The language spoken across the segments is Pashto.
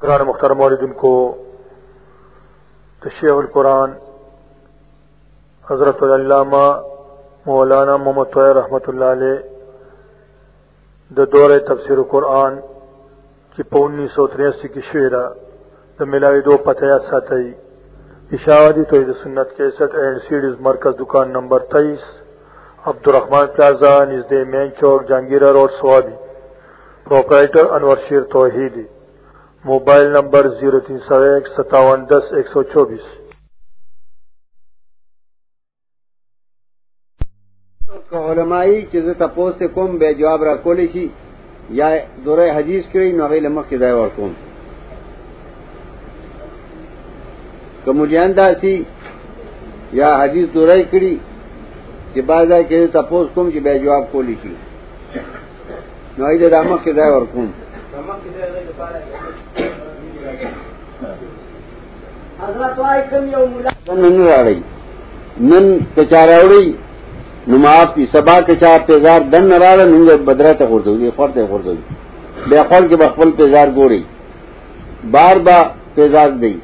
قرآن مختار موردن کو تشیح القرآن حضرت العلامہ مولانا محمد طویر رحمت اللہ علیہ د دور تفسیر قرآن چې په 1983 کې شوې ده د ملاوي دو پته یا ساتي اشاعتی توحید سنت 61 اینڈ سیډیز مرکز دکان نمبر 23 عبدالرحمن پلازا نږدې مین چوک جنگیرا روډ سوابي پرپرایټر انور شیر توحیدی موبایل نمبر 03015710124 که علمائی چې زه تاسو کوم به جواب را کولی شي یا دوره حدیث کړی نو غیله مخ کې ځای ورکوم که مجان داسي یا حدیث دوره کړی چې بازار کې تاسو کوم چې به جواب کولی شي نو ایله د مخ کې ځای ورکوم حضرت وايي کوم یو مولا نن راړی نن کچا راوړی نو معاف کی سبا کچا پیزار دن نه راړ نن بدره ته ورته دی خورته ورته دی بیا خپل کې خپل پیزار ګوري بار با پیزار دی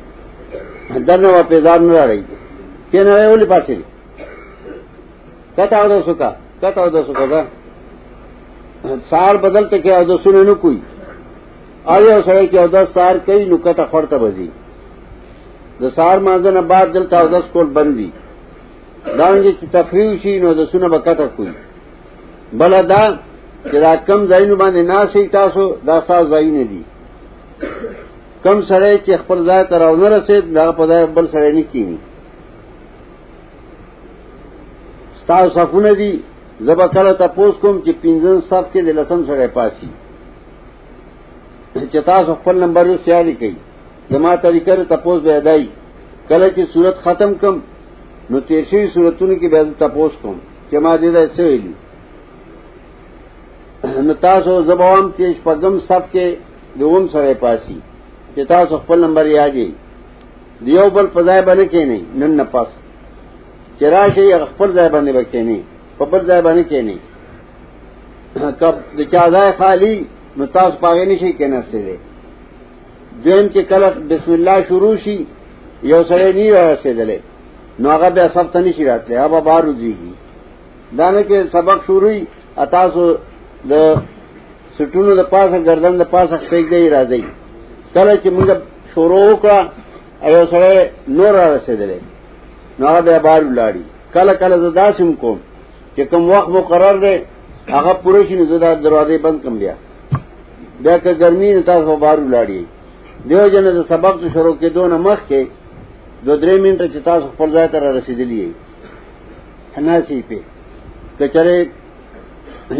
دنه وا پیزار نه راړی کینه ویولې پاتې کته او سوکا کته او سوکا دا سار بدلته کې او سونه نو کوي آیا سره کې او د سار کوي نو کته خورته بزي د سار مازه نه بعد دلته او د سکول بندي دا ونجه چې تفریو شي نو د سونه بکته کوي بل دا چې دا کم ځایونه باندې ناسې تاسو دا ساز ځایونه دي کم سره چې خپل ځای ته راونه رسید دا په ځای بل سره نه کینی تاسو صفونه دي زبا کله تاسو کوم چې پنځن صف کې د لسم سره پاسي چې تاسو خپل نمبر یې سیالي کوي زما طریقه ته تاسو به ادای کله چې صورت ختم کم نو تیر شوی صورتونو کې به تاسو کوم چې ما دې دا څه ویلي نو تاسو زبوام چې پغم صف کې دوم سره پاسي چې تاسو خپل نمبر یې اږي دیو بل پځای باندې کې نه نن نه پاس چرای شي خپل ځای باندې وکې نه په بل ځای باندې کېنی کب د چا ځای خالی نو تاسو پاغې نشي کېناسته دي دویم چې کله بسم الله شروع شي یو سره نه رسیدلې نو هغه به سب ته نشي راتلې هغه بار وځيږي دا نه کې سبق شروع وي تاسو د سټونو د پاسه گردن د پاسه پېګ دی راځي کله چې موږ شروع وکړه ایو سره نور رسیدلې نو هغه به بار ولاړی کله کله زه داسم کوم چې کوم وخت مقرر دی هغه پوره شي نو زه دا دروازې بند کوم بیا بیا که ګرمي نه تاسو په بار ولاړی دیو جن د سبق ته شروع کېدو نه مخ کې دو درې منټه چې تاسو خپل ځای ته رسیدلی یې نه سی په کچره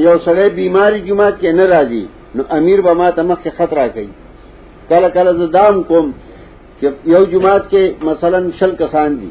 یو سړی بیماری جماعت کې نه راځي نو امیر به ما ته مخ کې خطر راکړي کله کله زه دام کوم چې یو جماعت کې مثلا شل کسان دي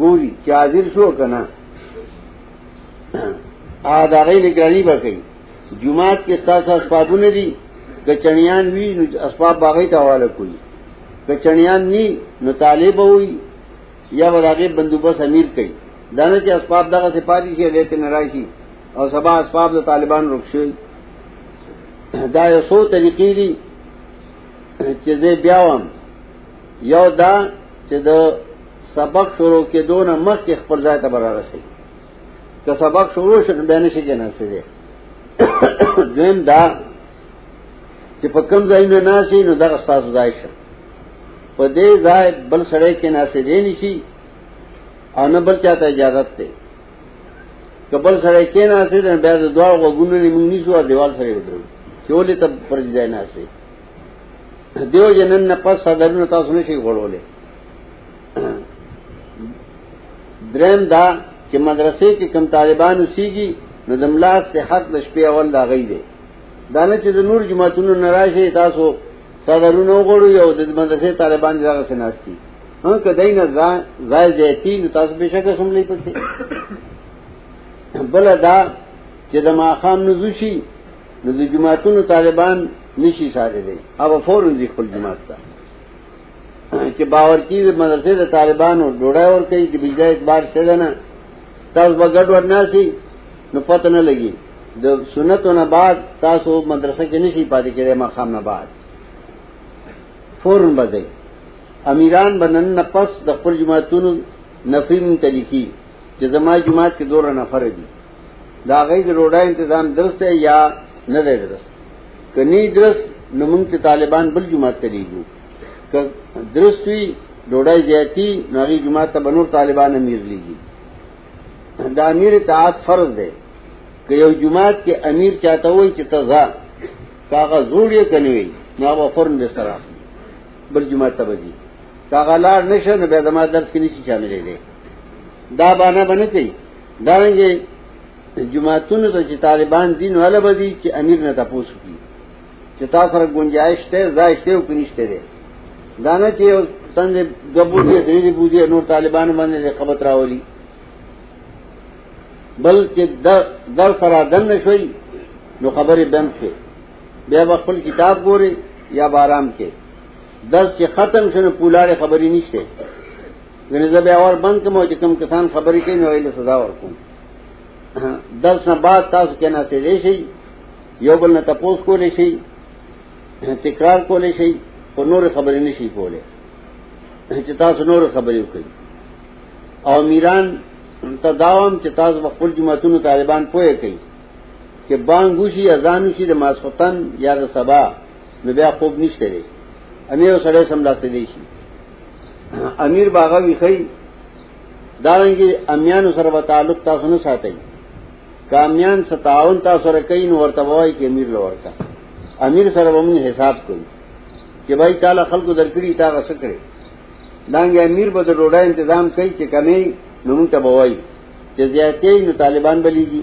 ګوري چې حاضر شو کنه ا دا غي نگرانی وکړي جمعات کې تاسو اسبابونه دي که چنیان وی نو اسباب باغې ته حواله کوي که چنیان ني نو طالب وي یا ورغه بندوبس امیر کوي دانه چې اسباب دغه سپاري شي دې ته ناراضي او سبا اسباب د طالبان رخصوي دا یو څو طریقې دي چې زه بیا وم یو دا چې د سبق شروع کې دونه مخ کې خپل ځای ته برابر شي که سبق شروع شنه به نشي کې نه سي دین دا چې په کوم ځای نه ناشي نو دغه تاسو ځای شي په دې ځای بل سړی کې نه سي دی نشي او نه بل چاته اجازه ته کبل سره کې نه سي بیا د دوه غوګونو نیمه نیسو دیوال سره ودرو چې ولې ته پر ځای نه سي دیو جنن نه پس صدرونه تاسو نه شي غړولې درم دا چې مدرسې کې کم طالبانو سیږي نو د ملاس ته حق د شپې اول دا غي دی دا نه چې د نور جماعتونو ناراضه تاسو صدرونه وګړو یو د مدرسې طالبان دغه سناستي هغه کدی نه ځای ځایتی نو تاسو به شکه سملې پته بل دا چې د ماخام نزوشي نو د جماعتونو طالبان نشي ساري دی او فورن ځي خپل جماعت ته چې باور کی مدرسې د طالبانو ډوډۍ ور کوي د بجلی اعتبار څه ده نه تاسو بغډ ورناسي نو پته نه لګي د سنتو نه بعد تاسو مدرسې کې نشي پاتې کېږئ مخام نه بعد فورن بځي امیران بنن نه پس د خپل جماعتونو نفیم تلیکی چې زما جماعت کې دوه نفر دي دا غي د روډای تنظیم درس دی یا نه دی درس کني درس نو موږ ته طالبان بل جماعت ته لیږو که درس وي ډوډۍ زیاتی نو غي جماعت ته بنور طالبان امیر لیږي دا امیر اطاعت فرض دی که یو جماعت کې امیر چاته وای چې ته ځه کاغه زوړې کني نو هغه فرن به سره بل جماعت ته وځي کاغه لار نشه نه به زما درس کې نشي شاملې دي دا بانا بنه کوي دا رنګه جماعتونو ته چې طالبان دین ولا بدی چې امیر نه تاسو کی چې تاسو سره گنجائش ته زایشته او کنيشته ده دا نه چې تند غبو دې دې بوزي نور طالبان باندې خبرت راولي بلکې در سره دن شوي نو خبرې بند شي بیا خپل کتاب ګوري یا بارام کې درس چې ختم شنه پولاړې خبرې نشته ځنې زه بیا ور بند کوم چې کوم کسان خبرې کوي نو ویل سزا ورکوم درس نه بعد تاسو کې نه سي شي یو بل نه تپوس کولې شي تکرار کولې شي او نور خبرې نشي کولې چې تاسو نور خبرې وکړي او میران ته داوام چې تاسو خپل جماعتونو طالبان پوهه کوي چې بانګوشي اذان شي د ماسختن یا د سبا نو بیا خوب نشته لري امیر سره سم لاسې دی شي امیر باغا ویخی دارنګي امیانو سره به تعلق تاسو نه ساتي کامیان ستاون تاسو سره کین ورته وای کې امیر لورکا امیر سره ومن حساب کوي چې بھائی تعالی خلکو درکړي تا غس کړي دانګي امیر به د ډوډۍ تنظیم کوي چې کمی نو ته بوای چې زیاتې نو طالبان بلیږي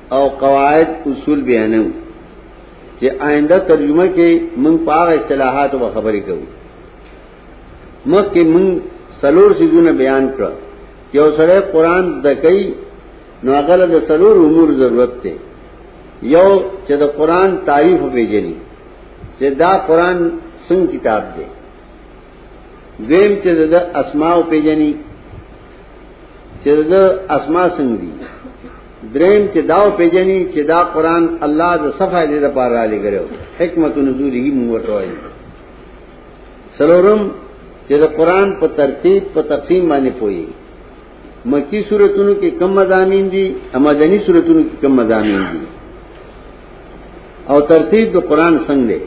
او قواعد اصول بیانو چې آینده ترجمه کې موږ په هغه اصطلاحات او خبرې کوو مخکې موږ سلور سيزونه بیان کړ چې اوسره قران د کوي نو هغه د سلور امور ضرورت دی یو چې د قران تعریف پیژني چې دا قران څنګه کتاب دی دویم چې د اسماء پیژني چې د اسما څنګه دي دریم چې داو پیجنې چې دا قران الله د صفه دې لپاره را لګرو حکمت نزوله موږ ورته وایي سلورم چې د قران په ترتیب په تقسیم باندې پوي مکی صورتونو کې کم مضامین دي امدنی صورتونو کې کم مضامین دي او ترتیب د قران څنګه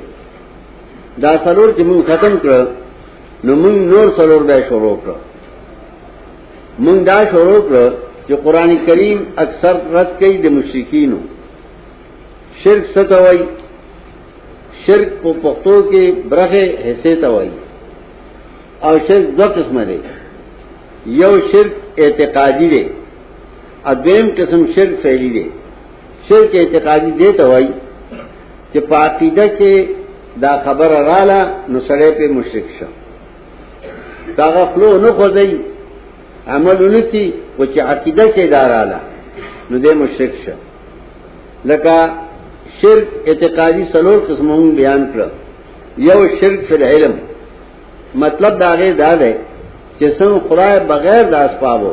دا سلور چې موږ ختم کړو نو موږ نور څلور به شروع کړو موږ دا شروع کړو چې قران کریم اکثر رد کوي د مشرکینو شرک ستوي شرک په پښتو کې برخه حصے ته وایي او شرک دو قسمه دی یو شرک اعتقادی دی ادویم قسم شرک فعلی دی شرک اعتقادی دی ته وایي چې په عقیده کې دا خبر رااله نو سړی په مشرک شو دا غفلو نه خوځي عملونه کی و چې عقیده کې دا رااله نو دې مشرک شو لکه شرک اعتقادي سلور قسمه بیان کړ یو شرک فی العلم مطلب دا غي دا ده چې څنګه خدای بغیر د اسبابو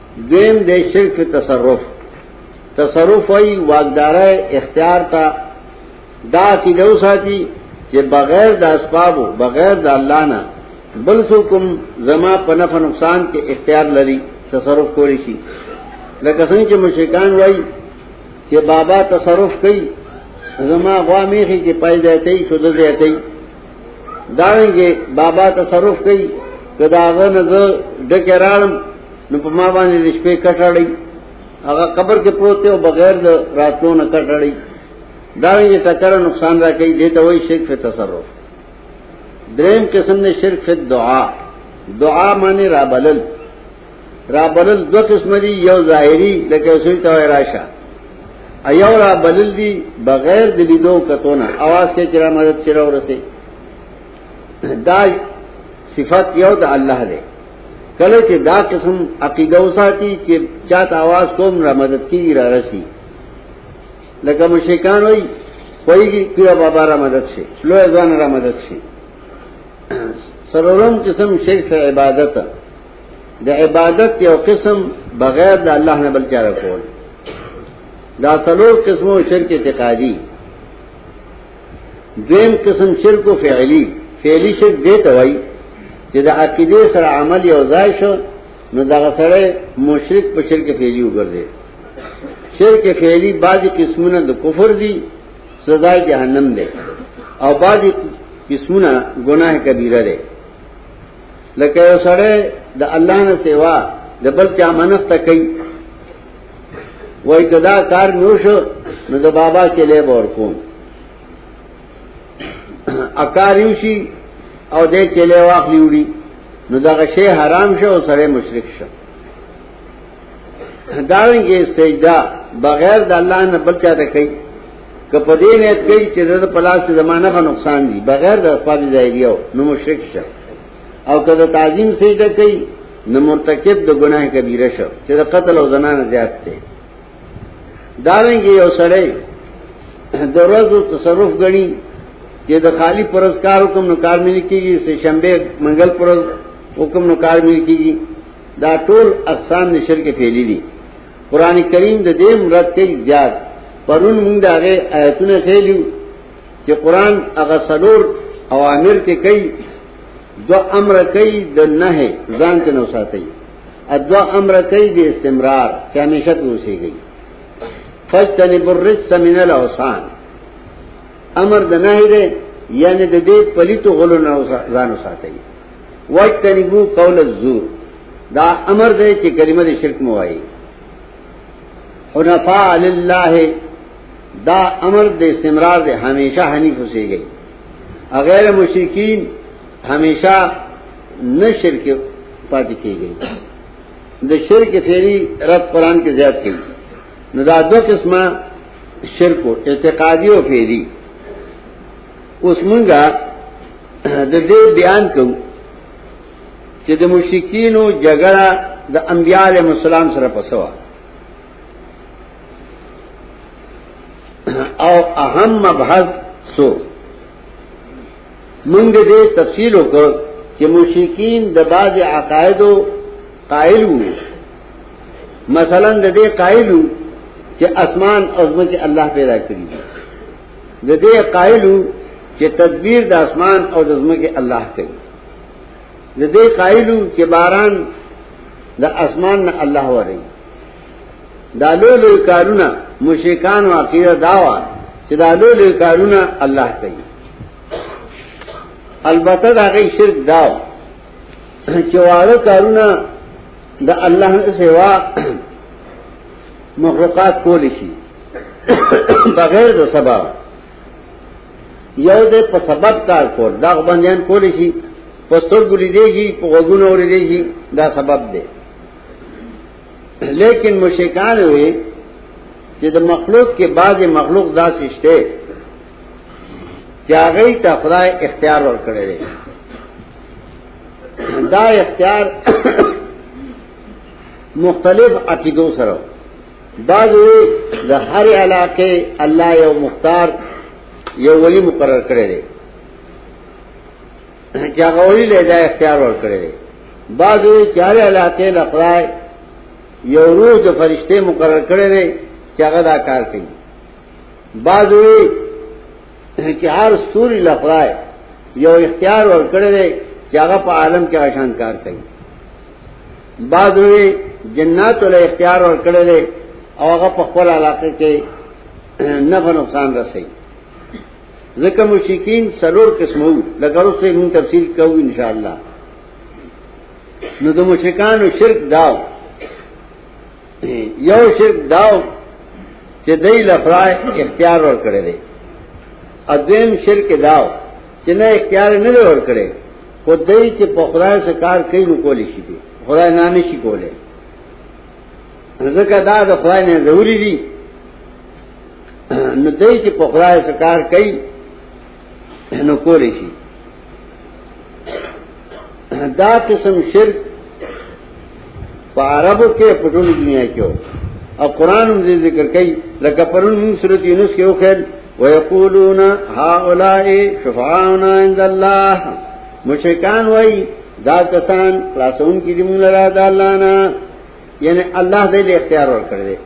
دویم د شرک په تصرف تصرف وی واقداره اختیار تا دا کی دو ساتي چې بغیر د اسبابو بغیر د الله نه بل څوکم زما په نفع نقصان کې اختیار لري تصرف کولی شي لکه څنګه چې مشرکان وای چې بابا تصرف کوي زما غوا میخي کې پای ځاتې شو د ځاتې دانګه بابا تصرف کوي کداغه نظر ډکرالم نو په ما باندې د شپې کټړی هغه قبر کې پروت او بغیر د راتلو نه کټړی دا یې ټکر نقصان را کوي دې ته وایي شرک په تصرف دریم قسم نه شرک په دعا دعا معنی را بلل را بلل دو قسم دي یو ظاهری لکه سوی ته راشه ایو را بلل دي بغیر د لیدو کتونه اواز کې چې را مدد سره ورسه دا صفت یو د الله دی کله چې دا قسم عقیده وساتي چې چاته आवाज کوم را مدد کیږي را رسی لکه مشکان وای کوي پیر بابا را مدد شي لوی ځان را مدد شي سرورم قسم شرک عبادت د عبادت یو قسم بغیر د الله نه بل چاره کول دا سلور قسمو شرک اعتقادي دویم قسم شرک و فعلی فعلی شرک دیتا وائی چه دا عقیده سر عمل یو ځای شو نو دا سره مشرک په شرک فعلی وګرځي شرک فعلی بعضی قسمونه د کفر دي سزا جهنم ده او بعضی قسمونه گناہ کبیره ده لکه یو سره د الله نه سیوا د بل چا منښت کوي وای کدا کار نو شو نو د بابا کې له ور کوم اکار یو شي او دې کې له واخلي وړي نو دا شی حرام شو او سره مشرک شو داویږي سجدا بغیر د الله نه بل چا ته کوي کپ دې نه کوي چې د پلاس زمانہ په نقصان دي بغیر د خپل ځایګیو نو مشرک شو او کله تعظیم سجده کوي نو مرتکب د ګناه کبیره شو چې د قتل او زنا نه زیات دی دا نه یو سړی د ورځو تصرف غني چې د خالی پرز کار حکم نو کار ملي کیږي سه شنبه منګل پرز حکم نو کار ملي کیږي دا ټول اقسام د شرک فعلی دي قران کریم د دې مراد کوي زیات پرون موږ دا غي آیتونه خېلو چې قران هغه سلور اوامر کې کوي دو امر کوي د نه ځان ته نو ساتي ادو امر کوي د استمرار چې همیشه اوسېږي فجتنب الرجس من الاوسان امر د نه دی یعنی د دې پلیتو غلو نه ځان ساتي واجتنبو قول الزور دا امر دی چې کلمه د شرک مو وایي حنفاء لله دا امر د استمرار دی همیشه حنیف اوسېږي غیر مشرکین همیشه نه شرک پاتې کیږي د شرک فعلی رد قران کې زیات کړي نو دا دوه قسمه شرک اعتقادي او فعلی اوس مونږه د دې بیان کوو چې د مشرکینو جګړه د انبیاء علیهم السلام سره پسوا او اهم مبحث سو مونږ دې تفصیل وکړ چې مشرکین د باز عقایدو قائل وو مثلا د دې قائل وو چې اسمان او ځمکه الله پیدا کړی د دې قائل وو چې تدبیر د اسمان او د ځمکه الله کوي د دې قائل وو چې باران د اسمان نه الله وري دا لوی لوی کارونه مشرکان او عقیده داوا چې دا لوی لوی کارونه الله کوي البته دا غي شرک داو چې واړه کارونه د الله سوا مخلوقات کول شي بغیر د سبب یو د په سبب کار کول دا باندې کول شي پستر ګولې دیږي په وګونو ورې دیږي دا سبب دی لیکن مشکان ہوئے چې د مخلوق کې بعض مخلوق داسې شته چې هغه ته خدای اختیار ورکړي دی دا اختیار مختلف عقیدو سره بعض د هر علاقه الله یو مختار یو ولی مقرر کړی دی چاغولی له دا اختیار ور کړی بعد وی چاره علاقه لقرای یو روح د فرشته مقرر کړی دی چې هغه دا کار کوي بعد وی چې هر ستوري لقرای یو اختیار ور کړی دی چې هغه په عالم کې آشان کار کوي بعد وی جنات له اختیار ور کړی دی او هغه په خپل علاقه کې نفع نقصان رسي ځکه مشرکین سلور قسمو لکه اوس یې مون تفصیل کوو ان شاء الله نو د مشرکانو شرک داو یو شرک داو چې دای لفرای اختیار ور کړی دی اذن شرک داو چې نه اختیار نه ور کړی خو دای چې په خدای سره کار کوي نو کولی شي خدای نه نشي کولی ځکه دا د خدای نه ضروری دي نو دای چې په خدای سکار کوي نو کولی شي دا قسم شرک په عربو کې په ټول دنیا کې او قران هم ذکر کوي لکه پرون موږ سورۃ یونس کې وکړ ويقولون هؤلاء شفعاؤنا عند الله مشرکان وای دا کسان خلاصون کې دې موږ لرا د الله نه یعنی الله دې له اختیار ور کړی دی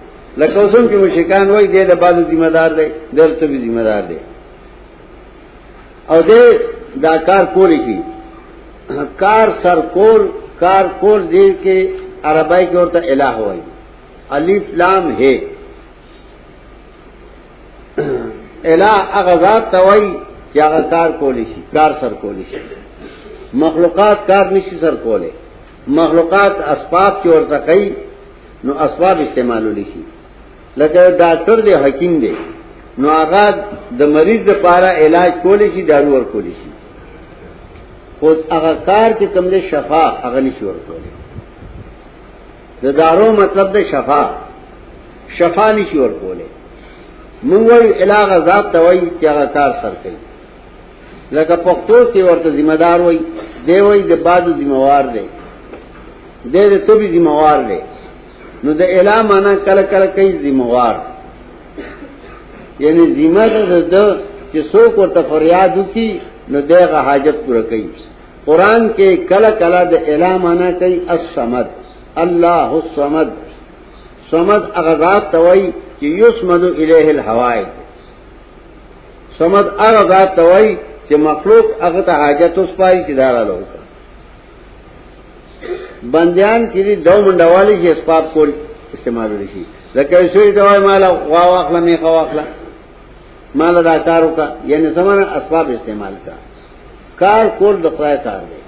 لکه اوسم چې مشکان وای دې د بازو ذمہ دار دی دلته به ذمہ دار دی او دې دا کار کولی شي کار سر کول کار کول دې کې عربی کې ورته الہ وای الف لام ہے الہ هغه ذات توای چې هغه کار کولی شي کار سر کولی شي مخلوقات کار نشي سر کولی مخلوقات اسباب چې ورته کوي نو اسباب استعمالو لشي لکه ډاکټر دی حکیم دی نو هغه د مریض لپاره علاج کول شي دارو ور کول شي خو هغه کار چې کوم دی شفا هغه نشي ور کول د دارو مطلب د شفا شفا نشي ور کوله نو وی علاغه ذات توي چې هغه کار سر کوي لکه پښتو کې ورته ذمہ دار وای دی وای د باد ذمہ وار دی د دې ته به ذمہ وار دی نو د اله معنا کله کله کوي ذمہ وار یعنی ذمہ ده د چې څوک ورته فریاد وکي نو دغه حاجت پوره کوي قران کې کله کله د اله معنا کوي الصمد الله الصمد صمد اغذات توي چې یسمد الیه الحوائج سمد هغه ذات ته وای چې مخلوق هغه ته حاجت اوس پای چې دارا لوکا بندیان کې دي دو منډوالي چې اسباب کول استعمال لشي لکه شوی ته وای مال غوا واخله می غوا واخله مال دا کار وکا یعنی سمره اسباب استعمال کا کار کول د خدای کار دی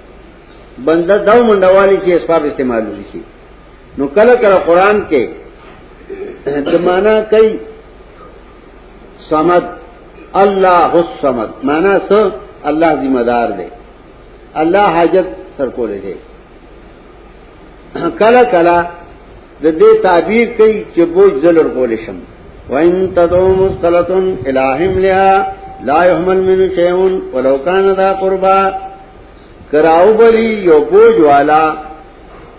بنده دو منډوالي کې اسباب استعمال لشي نو کله کله قران کې د معنا کوي سمد الله السمد معنا څه الله ذمہ دار دی الله حاجت سر کولې دی کلا کلا د دې تعبیر کوي چې بوج ذلر کولې شم وان تدو مستلتن الہم لها لا يحمل من شيء ولو كان ذا قربا کراو بلی یو بوج والا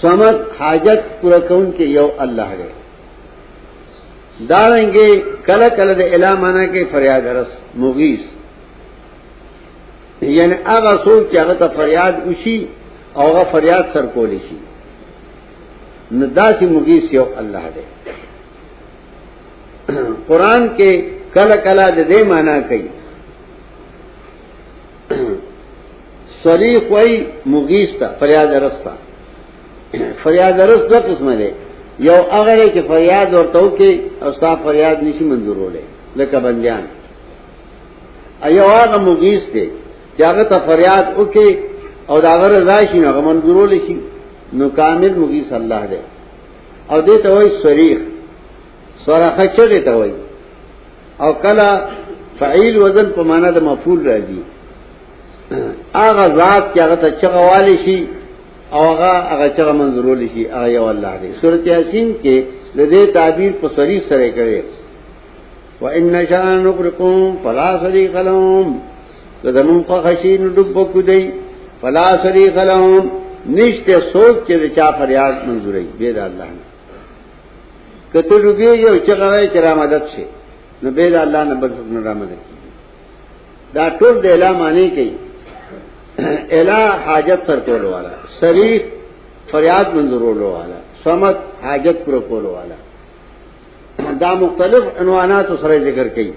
سمد حاجت پورا کون کې یو الله دی دارنګه کله کله د اله معنا کې فریاد رس مغیث یعنی هغه څوک چې هغه ته فریاد وشي او هغه فریاد سر کول شي نو داسې مغیث یو الله دی قران کې کله کله د دې معنا کوي صریح وای مغیث ته فریاد رستا فریاد رس دوه قسمه ده یو هغه چې فریاد ورته وکي او ستا فریاد نشي منظورولې لکه بندیان ایو هغه مغیث ته چې هغه ته فریاد وکي او دا غره ځای شي هغه منظورولې شي نو کامل مغیث الله ده او دې ته وای صریح صرخه چغه ته وای او کلا فعیل وزن په معنا د مفعول راځي هغه ذات چې هغه ته چغه والی شي او هغه هغه چغه منظورول شي هغه یو الله دی سورته یاسین کې د دې تعبیر په سری سره کړي وان شاء نغرقهم فلا صديق لهم زمون خو خشین ډوب کو دی فلا صديق لهم نشته سوچ چې چا فریاد منظورې به د الله نه کته ډوبې یو چې غوړې چې را مدد شي نو به دا الله نه بل څوک نه را مدد کوي دا ټول د اله معنی کوي اله حاجت سر کولو والا شریف فریاد منظورولو والا سمت حاجت پر کولو والا دا مختلف عنوانات سره ذکر کړي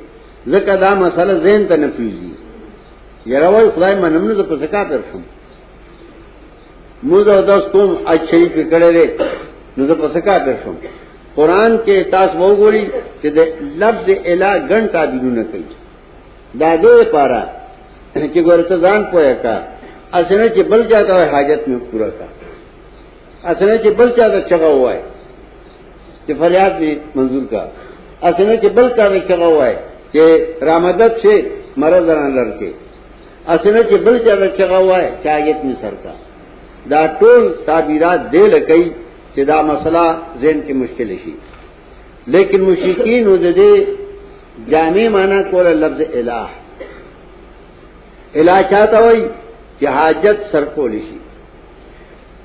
ځکه دا مسله زین ته نفوزي یره وای خدای منم نه په سکا پر شم موږ او تاسو کوم اج شریف کړه دې نو زه پس کا کړ شم قران کې تاسو وو ګوري چې د لفظ الا غن تعبیرونه کوي دا دې لپاره چې ګورته ځان پوهه کا اسنه چې بل چاته حاجت مې پورا کا اسنه چې بل چاته چغه وای چې فریاد مې منظور کا اسنه چې بل چاته چغه وای چې رامدد شي مرز ران لړکه اسنه چې بل چا د چغه وای چاګت می سر کا دا ټول تعبیرات دی لکې چې دا مسله ذهن کې مشکل شي لیکن مشرکین د دې جامع معنی کول لفظ الہ الہ چاته وای چې حاجت سر کول شي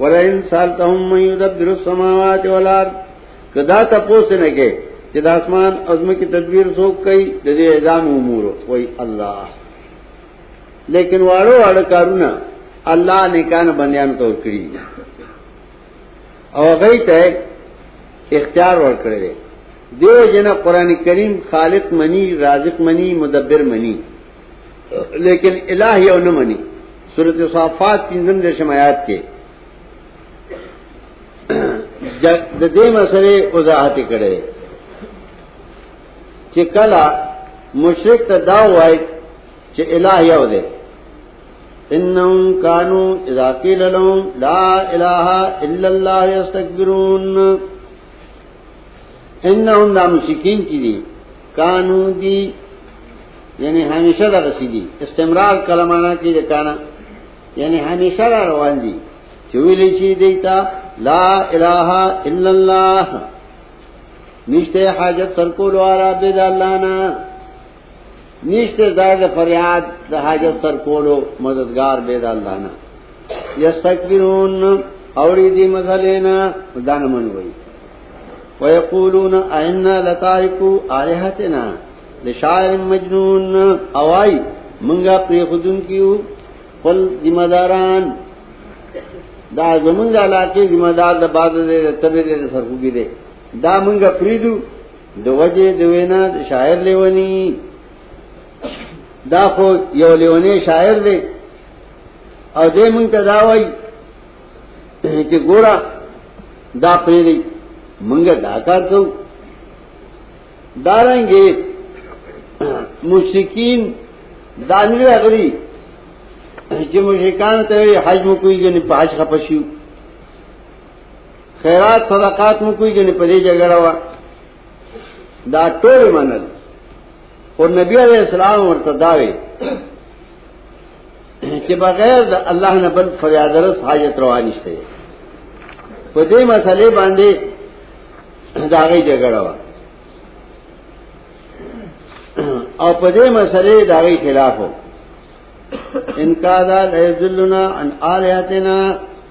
ولئن سالتهم من يدبر السماوات والارض کدا ته پوښتنه کې چې د اسمان عظمه کې تدبیر څوک کوي د دې اعظام امور وای الله لیکن واړو واړو کارونه الله نه کان بندیان تور کړی او غي ته اختیار ورکړي دیو جن قران کریم خالق منی رازق منی مدبر منی لیکن الہ یو نه مني سورته صافات پنځم د شمایات کې د دې مسلې وضاحت کړي چې کله مشرک ته دا وای چې الہ یو دی انهم کانوا اذا قيل لهم لا اله الا الله يستكبرون انهم دا مشکین چی دی کانو دی یعنی همیشه دا غسی دی استمرار کلمانا کی دی کانا یعنی همیشه دا روان دی چویلی چی دیتا لا الہ الا اللہ نشتے حاجت سرکول والا بید اللہ نا نشته ځای د فریاد د حاجت سر کولو مددگار به د الله نه یستكبرون اوری دی مزلینا دان من وی ويقولون ائنا لتارکو الہتنا لشاعر مجنون اوای منګه پر خودن کیو خپل ذمہ داران دا زمونږ علاقه ذمہ دار د باد دې تبه دې سرګوګي دې دا مونږه پریدو د وجه د وینا شاعر لیونی دا خو یو لیونی شاعر دی او دې مونږ ته دا وایي چې ګورا دا پېری مونږ دا کار کوو دارنګي مشرکین دانی غری چې مشرکان ته حج مو کوي چې په حج خپشیو خیرات صدقات مو کوئی گنی پدی جگڑا وا دا ټول منل اور نبی علیہ السلام ورته داوي چې بغیر د الله نه بل فریاد رس حاجت روا نشته په دې مسلې باندې دا غي جګړه وا او په دې مسلې دا غي خلاف ان کا ذا لذلنا ان الہتنا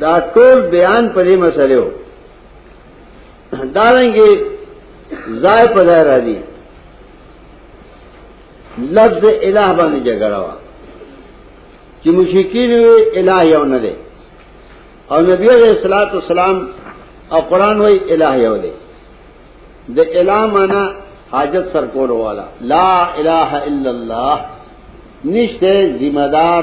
دا ټول بیان په دې مسلو دارنګي ځای په ځای را دي لفظ الہ باندې جګړه وا چې مشرکین وی الہ یو نه دی او نبی علیہ الصلوۃ والسلام او قران وی الہ یو دی د الہ معنا حاجت سر کول والا لا الہ الا الله نشته ذمہ دار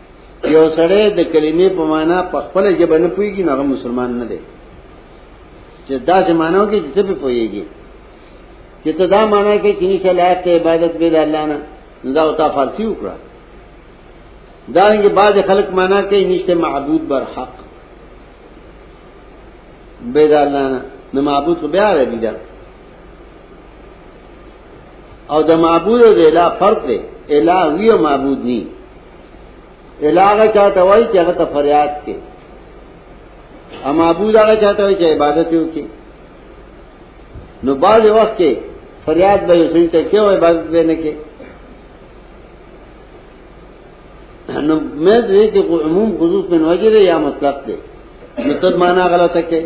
یو سره د کلمې په معنا په خپل جبه نه پويږي نو هغه مسلمان نه دی چې دا چې مانو کې چې په پويږي چې ته دا معنا کې چې نشه لایق ته عبادت به د الله نه دا او تا فارسی وکړه دا رنګه بعض خلک معنا کې نشته معبود بر حق به د الله نه معبود خو بیا ربي ده او د معبود او د اله فرق دی اله وی او معبود نی اله هغه چاته وای چې هغه ته فریاد کوي ا معبود هغه چاته وای چې عبادت یې کوي نو بعض وخت کې فریاد به یې سړي ته کوي او عبادت به نه کوي نو مې دې کې عموم خصوص من وجه یا مطلق دی نو تر معنا غلطه کوي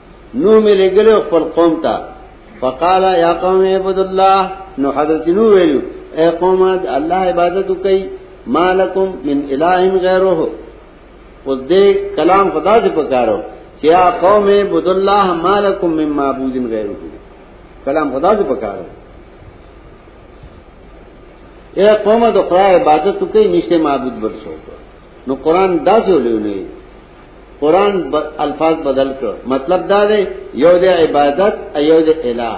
نو مې لګلو خپل قوم ته فقال يا قوم عبد الله نو حضرت نو ویلو اے قوم الله عبادت کوي مالکم من اله غیره اوس دې کلام خدا دې پکارو چې یا قوم عبد الله مالکم من معبود غیره کلام خدا دې پکارو اے قوم د خدای عبادت کوي نشته معبود بل څوک نو قران دا څه ولې نه قران الفاظ بدل کړ مطلب دا دی یو د عبادت ایو د الہ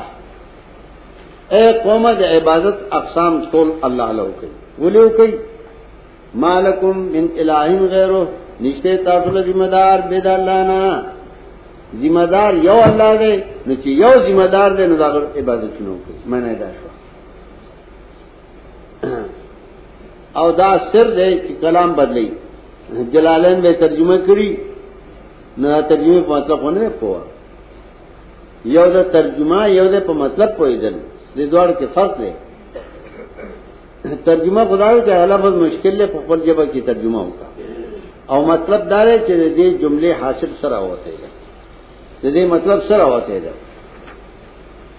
اے قومه د عبادت اقسام ټول الله له کوي ولیو کوي مالکم من الہ غیره نشته تاسو له ذمہ دار به د الله نه ذمہ دار یو الله دی نو چې یو ذمہ دار دی نو د عبادت شنو کوي معنی دا شو او دا سر دی چې کلام بدلی جلالین به ترجمه کړي نو ترجمه په مطلب نه پوهه یو د ترجمه یو د په مطلب پوهیدل د دوړ کې فرق دی ترجمه خدای ته لفظ مشکل له خپل جبه کې ترجمه وکړه او مطلب دا دی چې د دې جملې حاصل سره وته ده د دې مطلب سره وته ده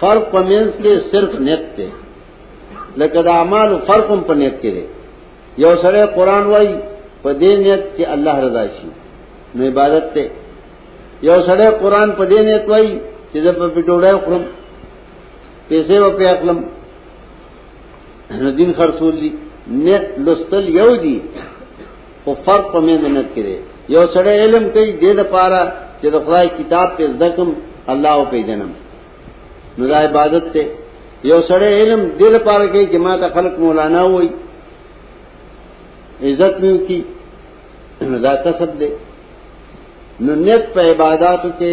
فرق په منځ کې صرف نیت دی لکه د اعمال فرق هم په نیت کې دی یو سره قران وای په دې نیت چې الله رضا شي نو عبادت ته یو سره قران په دې نیت وای چې د په ډوډۍ خورم پیسې و په اخلم نو دین خرڅول دي نیت لستل یو دی خو فرق په مهنت کې دی یو سړی علم کوي د دې لپاره چې د خدای کتاب په زده کوم الله او په جنم نو دا عبادت ته یو سړی علم د دې لپاره کوي چې ما ته خلق مولانا وایي عزت میو کی نو دا کسب دی نو نیت په عبادتو کې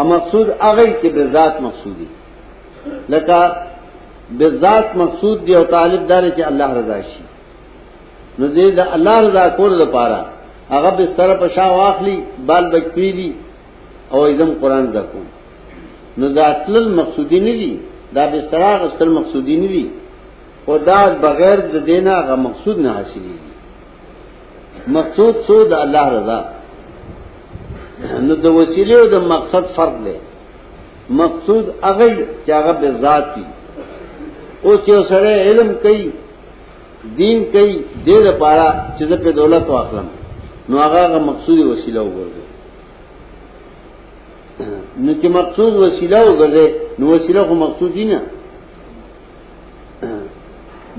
ا مقصود هغه چې به ذات مقصودی لکه به ذات مقصود دی او طالب دار چې الله رضا شي نو دې د الله رضا کول لپاره هغه به سره په شا واخلي بال بچی دي او ایزم قران زکو نو ذاتل مقصودی نه دي دا به سره غسل مقصودی نه دي خدا بغیر د دینه غ مقصود نه حاصلېږي مقصود سو د الله رضا نو د وسیله او د مقصد فرق دی مقصود هغه چې هغه به ذات دی او چې سره علم کوي دین کوي د دې لپاره چې په دولت واخلم نو هغه هغه مقصود وسیله وګرځي نو چې مقصود وسیله وګرځي نو وسیله خو مقصود نه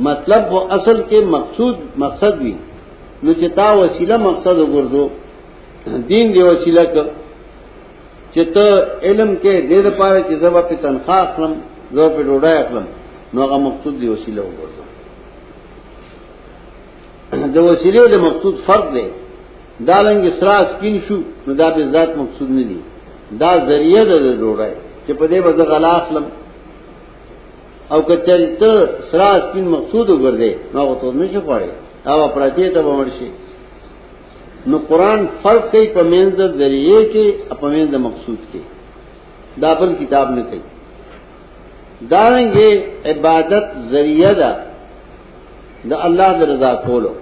مطلب و اصل کې مقصود مقصد وي نو چې تا وسیله مقصد وګرځو دین دی وسیله ک چې ته علم کې دې لپاره چې زما په تنخواه اخلم زما په ډوډۍ اخلم نو هغه مقصود دی وسیله وګرځو د وسیله د مقصود فرق دی دا لنګ اسرا سپین شو نو دا به ذات مقصود نه دی دا ذریعہ د ډوډۍ چې په دې به زه غلا اخلم او کچری ته سرا سپین مقصود وګرځې نو ته نشې پړې او پراتې ته ومرشي نو قران فرق کوي په مینځ د ذریعہ کې او په مینځ د مقصود کې دا بل کتاب نه کوي دارنګه عبادت ذریعہ ده د الله د رضا کولو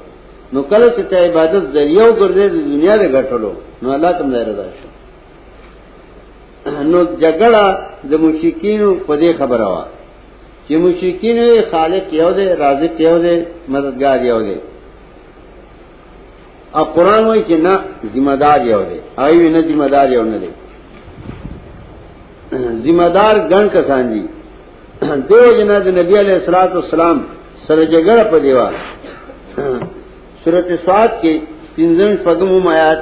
نو کله چې ته عبادت ذریعہ وګرځې د دنیا له غټلو نو الله کوم ځای رضا شي نو جګړه د مشرکینو په دې خبره وا چې مشرکین خالق یو دی رازق یو دی مددگار یو دی او قران وایي چې نه ذمہ دار یو دی ایو نه ذمہ دار یو نه دی ذمہ دار ګڼ کسان دي دو جنا د نبی علیہ الصلوۃ والسلام سره جګړه په دیوا سورته سواد کې پنځم فقمو آیات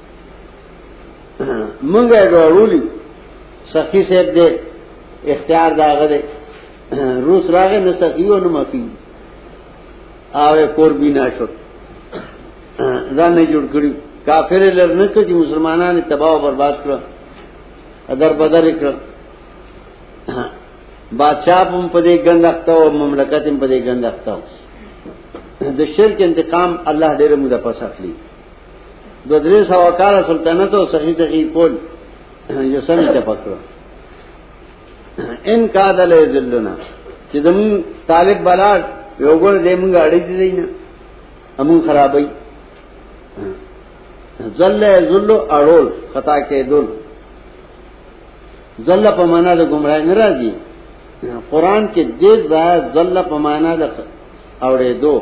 منګه ډوړولي سخی صاحب دې اختیار داغه دې روس راغې نه سخی او نه مفي او کور بنا شو ځان نه جوړ کړی کافر لر نه کړي مسلمانانو تباہ او برباد کړ ادر بدر کړ بادشاہ هم په دې ګند اخته او مملکت هم په دې ګند اخته د شرک انتقام الله ډېر موږ پس اخلي دو درې سو کال سلطنت او سخی سخی کول یو سم ته پکړو ان کا دل ذلنا چې دم طالب بلاد یو ګور دې مونږ اړې دي نه امون خرابای ذل ذل اړول خطا کې دل ذل په معنا د گمراه نه راځي قران کې دې ځای ذل په معنا د اورې دوه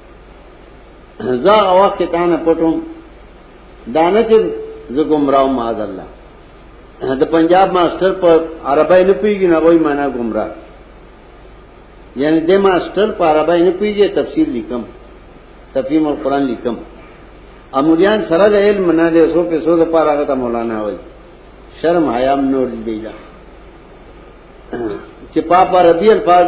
زه هغه وخت کې تانه پټوم دانه چې زه گمراه ما الله د پنجاب ماستر په عربی نه پیږي نه وای معنا گمراه یعنی د ماستر په عربی نه پیږي تفسیر لیکم تفهیم القرآن لیکم اموریان سره د علم نه دي سو په سو د پاره غته مولانا وای شرم حیا نور دی دا چې پاپا ربی الفاظ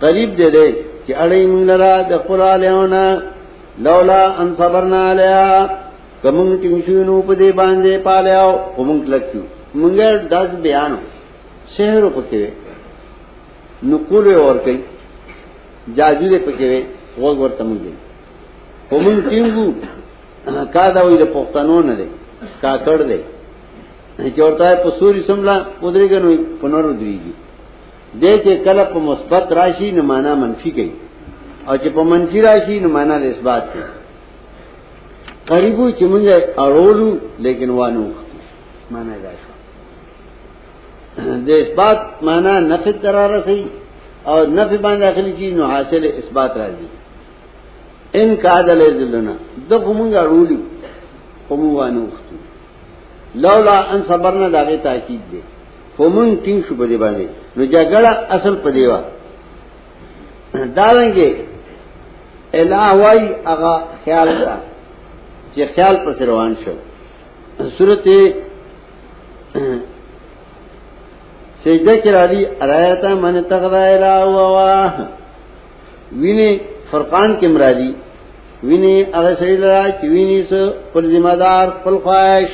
قریب دې دې چې اړې موږ لرا د قران لهونه لولا ان صبرنا علیا کوم چې مشونو په دې باندې پالیاو کوم لکیو موږ داس بیان شهر پکې نقول اور کوي جادو دې پکې وګ ورته موږ کوم ټینګو کا دا وې د پښتنو نه دي کا کړ دې چې ورته په سوري سملا پدریګنوي پنور دريږي دې چې کله په مثبت راشي نو معنا منفي کوي او چې په منفي راشي نو معنا د اثبات کوي قریبو چې موږ اړولو لیکن وانو معنا دا شو د اثبات معنا نفي تر راسي او نفي باندې اخلي چې نو حاصل اثبات راځي ان کادل ذلنا دغه موږ اړولو کومو وانو لولا ان صبرنا داغه تاکید دی فمن ټینګ شو په دې باندې نو جګړه اصل په دیوا داونګي الہ وای هغه خیال تا چې خیال پر روان شو سورته سجده کې را دي رايته من تغدا الہ واه ویني فرقان کې مرادي ویني هغه سړي لرا چې ویني سو پر ذمہ دار خپل خواهش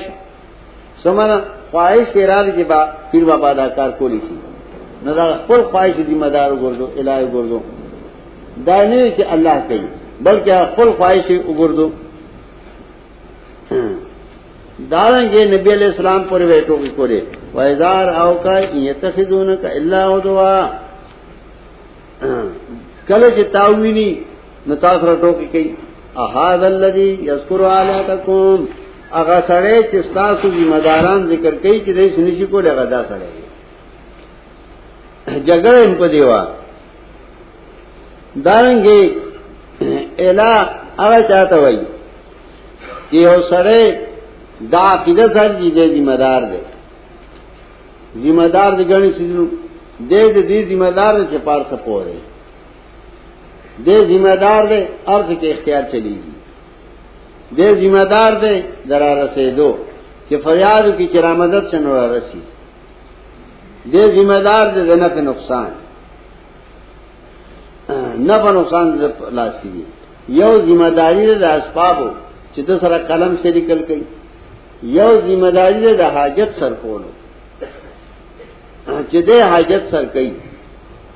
سمنه خواهش کې راځي چې با پیر بابا دا کار کولی شي نه دا خپل خواهش ذمہ دار وګرځو الای وګرځو دا نه چې الله کوي بلکې خپل خواهش وګرځو دارنګه نبی علیہ السلام پر ویټو کې کوله وایزار او کا یتخذونک الا هدوا کله چې تاوینی نو تاسو را ټوکی کوي احاذ الذی یذکر علیکم هغه سره چې تاسو ذمہ داران ذکر کوي چې دې سنشي کوله غدا سره جګړه هم په دیوا دارنګي الا هغه چاته وای چې یو سره دا عقیده سره دې ذمہ دار دی ذمہ دار دې غني چې دې دې ذمہ دار چې پار سپورې دې ذمہ دار دې ارز کې اختیار چلیږي دې ذمہ دار دې درا رسیدو چې فریاد کی چرامدت شنو را رسی دې ذمہ دار دې نه په نقصان نه په نقصان دې لاسي یو ذمہ داری دې اسبابو چې د سره قلم سره لیکل کړي یو ذمہ داری ده د حاجت سر کولو چې د حاجت سر کوي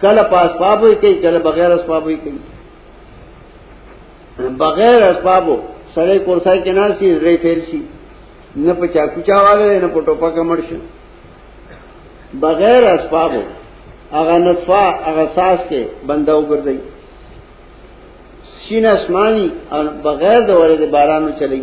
کله پاس پابو کوي کله بغیر اس پابو کوي بغیر اس پابو سره کورسای کې نه سي ری فیل سي نه په چا کوچاواله نه په ټوپا کمړ شي بغیر اس پابو هغه نطفه هغه ساس کې بنداو ګرځي سینه اسماني بغیر د ورې بارانو چلی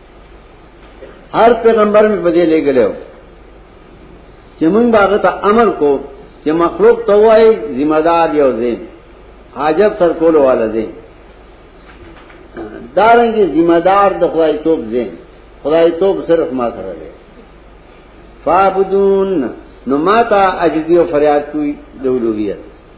هر پیغمبر می بدی لے گلے ہو چی من باغ تا امر کو چی مخلوق تو آئی ذمہ دار یو زین حاجت سر کولو والا زین دارنگی ذمہ دار د خدای توب زین خدای توب صرف ما سره دی فابدون نو ما تا اجدی و فریاد کوئی دولویت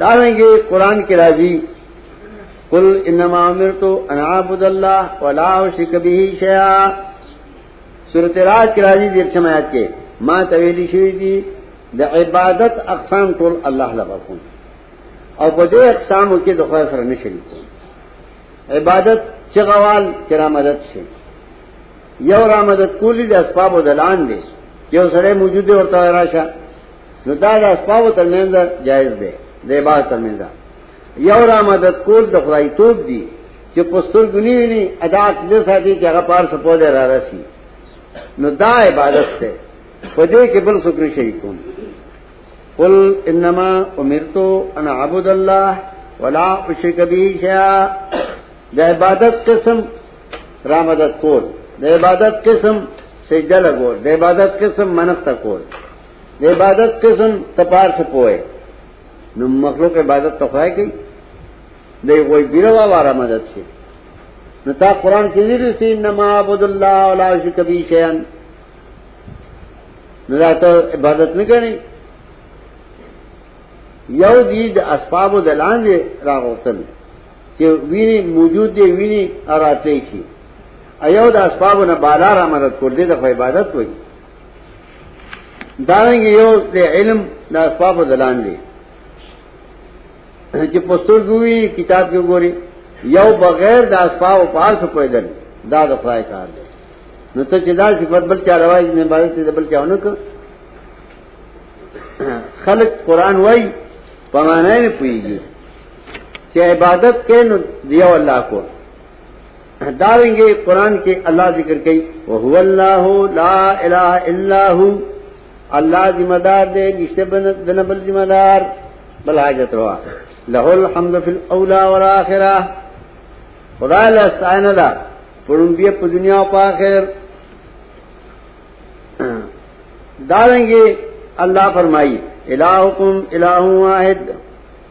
دارنګه قران کې راځي قل انما امرت ان اعبد الله ولا اشرك به شيئا سورۃ رات کې راځي د سمات کې ما تویل شوی دي د عبادت اقسام ټول الله لپاره کوم او په دې اقسامو کې د خدای سره نه شریک کوم عبادت چې غوال چې را مدد شي یو را مدد کولی د اسباب دلان دي یو سره موجوده ورته راشه نو دا د اسباب ترمنځ جایز دی د عبادت ترمنځ یو را مدد کول د خدای توپ دی چې پستر غنی ویني ادا کله ساتي چې هغه پار سپوله را رسی نو دا عبادت ته په دې کې بل څوک نشي کوم قل انما امرت ان اعبد الله ولا اشرك به شيئا د عبادت قسم را مدد کول د عبادت قسم سجده لګول د عبادت قسم منښت کول د عبادت قسم تپار څه پوهه نو مخلوق عبادت ته خدای کوي دی وای بیروا واره مدد شي نو تا قران کې ویل سي انما عبد الله ولا شرک به شيئا نو دا ته عبادت نه کوي یو دی د اسباب د لاندې راغوتل چې ویني موجود دی ویني اراته شي ایو د اسباب نه بالا را مدد کول دي د عبادت وایي دارنګ یو د علم د اسباب دلان دی چې پستر ګوي کتاب کې ګوري یو بغیر د اسباب په اړه پیدل دا د خدای کار دی نو ته چې دا صفات بل چا رواج نه باندې ته بل چا ونکړه خلق قران وای په معنی نه پويږي چې عبادت کین دیو الله کو داریں گے قرآن کے اللہ ذکر کی وہ اللہ لا الہ الا ہو اللہ ذمہ دار دے گشتے بنبل ذمہ دار بل حاجت روا لہ الحمد فی الاولا والآخرہ خدا اللہ استعین دا پرنبیہ پا دنیا پا آخر داریں گے اللہ فرمائی الہکم الہ واحد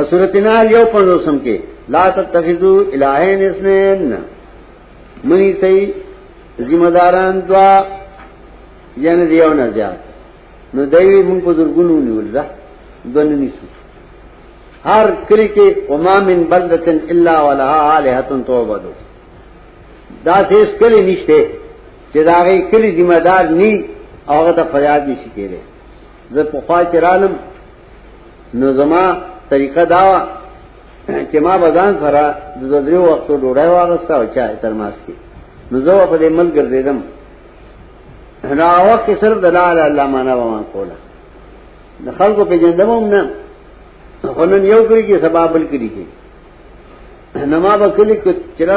اسورتنا یو پنځو سم کې لا تتخذو الہین اسنین منی سي ذمہ داران دوا یعنی دیو نه زیات نو دوی موږ په درګونو نیول ځه دونه نیسو هر کلی کې وما من بلدتن الا ولها الہه توبدو دا سیس کلی نشته چې دا غي کلی ذمہ دار ني هغه ته فریاد نشي کېږي زه په خوا کې رالم نو زما طریقه دا و چې ما بزان سره د درې وختو ډوډۍ واغسته او چا ترماس کې نو زه په دې مل ګرځیدم نو هغه کې صرف د لا اله الا معنا و ما کوله د خلکو په جندم هم نه خنن یو کړی کې سبب بل کړی کې نو ما به کلی کو چرا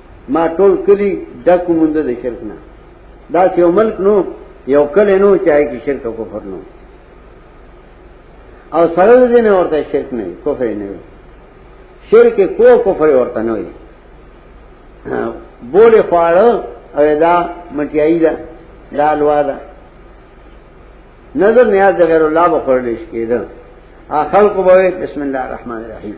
ما ټول کلی ډک مونږ د شرک نه دا چې یو ملک نو یو کلی نو چاہے کې شرک او کفر نو او سره دې نه ورته شرک نه کفر نه وي شرک کو کفر ورته نه وي بوله خواړه او دا مټیای دا لالوا دا نظر نیاز غیر الله بخور لیش کېده اخر کو به بسم الله الرحمن الرحیم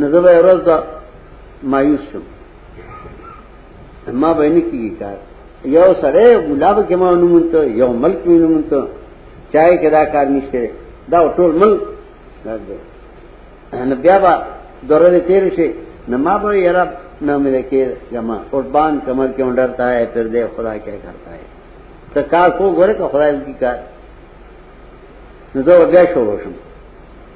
نه زه به ورځ دا مایوس شم ما به نه کیږي کار یو سره ګلاب کې ما نومته یو ملک مې نومته چاہے کدا کار نشته دا ټول ملک نه بیا با دوره تیر شي نه ما به یرا نه مې کې جما قربان کمر کې ډرتا ہے پھر دے خدا کیا کرتا ہے ته کار کو غره که خدای دې کار نو زه بیا شروع شم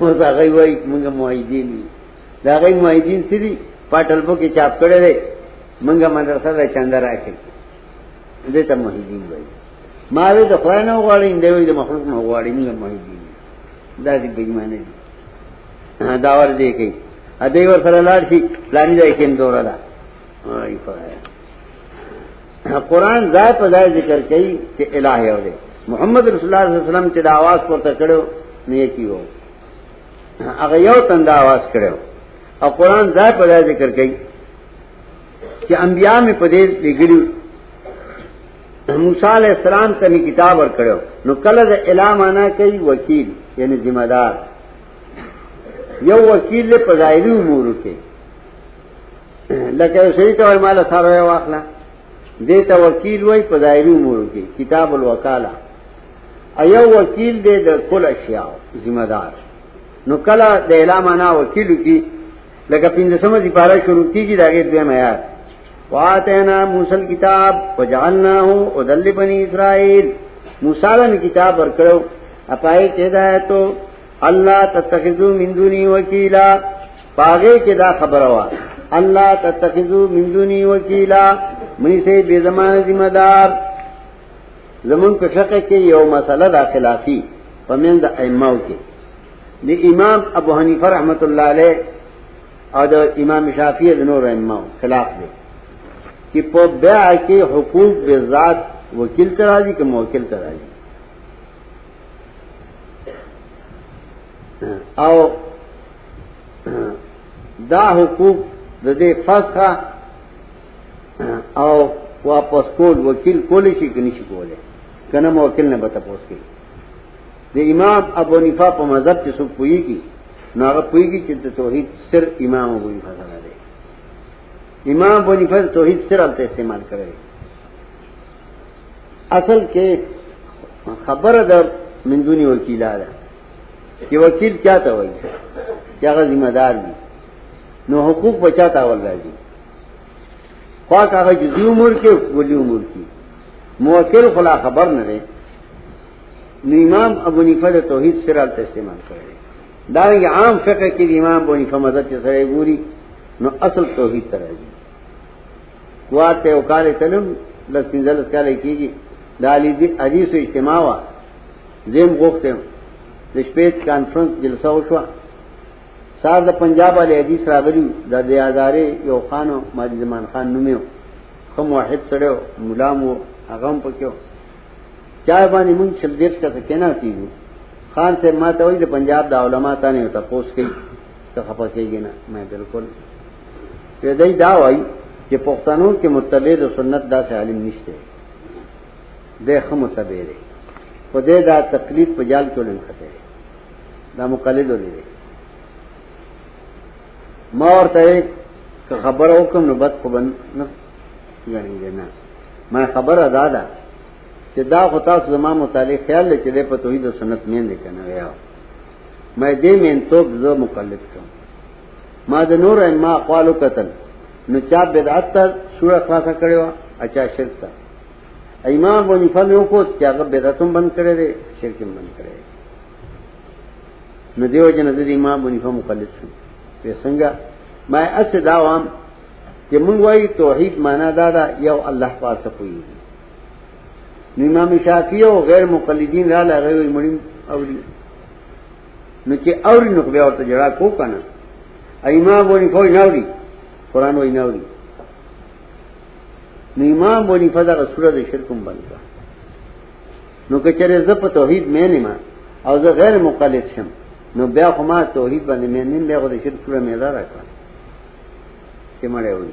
اوس هغه وای موږ موحدین دا غي موحدین سری پټل بو کې چاپ کړي دي موږ مدرسه د چندر راکې دې ته موحدین وای ما وی د خدای نه غواړي دی وی د مخلوق نه غواړي موږ موحدین دا دې بېمانه دي دا ور دې کوي ا دې ور سره لاړ شي پلان دې کې دوره ده قرآن ځای په ځای ذکر کوي چې الہ یو دی محمد رسول الله صلی الله علیه وسلم چې د आवाज پورته کړو نه کیو هغه یو تند आवाज کړو او قرآن ځای په ځای ذکر کوي چې انبیا مې په دې لګړي موسی علیہ السلام ته می کتاب ور کړو نو کله د الہ معنا کوي وکیل یعنی ذمہ دار یو وکیل په ظاهري امور کې لکه سړي ته وای مال سره واخلا دې ته وکیل وای په دایری امور کې کتاب الوکاله ایو وکیل دې د کل اشیاء ذمہ دار نو کله د اعلان نه وکیل کی لکه پنځمه دی پارا شروع کیږي داګه دوه معیار واتینا موسی کتاب وجعلناه ودل بنی اسرائیل موسی له کتاب ورکړو اپای کې دا ته الله تتخذو من دوني وکیلا پاغه کې دا خبره وا الله تتخذو من دوني وکیلا مې سه به زمانه ذمہ دار زمون په فقہ کې یو مسله دا خلافی پمند ائمه کې د امام ابو حنیفه رحمت الله علیه او د امام شافعی د نور ائمه خلاف دی چې په بیا کې حقوق به ذات وکیل ترازی کې موکل ترازی او دا حقوق د دې فسخه او واپس کول وکیل کولی شي کني شي کوله کنه موکل نه بتا پوس کی د امام ابو نفا په مذهب کې څوک پوي کی نو هغه پوي کی چې توحید سر امام ابو نفا سره دی امام ابو نفا توحید سر الته استعمال کوي اصل کې خبره ده من دونی وکیلا ده چې وکیل چاته وایي چې هغه ذمہ دار دي نو حقوق بچاتا ول راځي خواک هغه جزی عمر کې ولی عمر کې موکل خلا خبر نه دی نو امام ابو نیفه د توحید سره ته استعمال کړی دا عام فقہ کې امام ابو نیفه مدد سره ګوري نو اصل توحید ترازی کوات ته وکاله تلم لس پنځل کال کېږي د علي دي حدیث اجتماع وا زم غوښتم د شپې کانفرنس جلسه وشو سار د پنجاب علي حدیث راغلی د دیادارې یو خانو ماجد زمان خان نومیو خو موحد سره مولا مو هغه هم پکې چا باندې مونږ چل دیر څه کېنا کیږو خان سے ما ته وایي د پنجاب د علما ته نه تاسو کوي ته خپه کېږي نه مې بالکل په دې دا وای چې پښتنو کې متبع د سنت داسې عالم نشته دی خو متبع دی په دې دا تقلید په جال کې ولن خته دا مقلد ولې ما ورته که خبر وکم نو بد خوبن نه غنی دی نه ما خبر ادا ده چې دا خو تاسو زما متعلق خیال لري چې د پتوحید سنت مين دي کنه ویاو مې دې مين توپ زو مقلد کړ ما د نور ما قالو قتل نو چا بدعت ته سوره خاصه کړو اچا شرک ته امام بني فن یو کو چې هغه بدعتوم بند کړي دي شرک هم بند کړي نو دیو جن د امام بني فن مقلد شو په څنګه ما اس داوام چې مونږ وایي توحید معنا دا دا یو الله پاک ته کوي نو امام شافعی او غیر مقلدین را لغه وي مړین او نو چې اور نو بیا ورته جړه کو کنه ایما بونی فوج ناوری قرآن وی ناوری نو امام بونی فضا رسوله د شرکم بنکا نو که چېرې زه په توحید مې نه ما او زه غیر مقلد شم نو بیا خو ما توحید باندې مې نه بیا خو د شرک سره مې لاره کړ چې مړې وي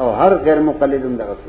او هر غیر مقلد هم دغه څه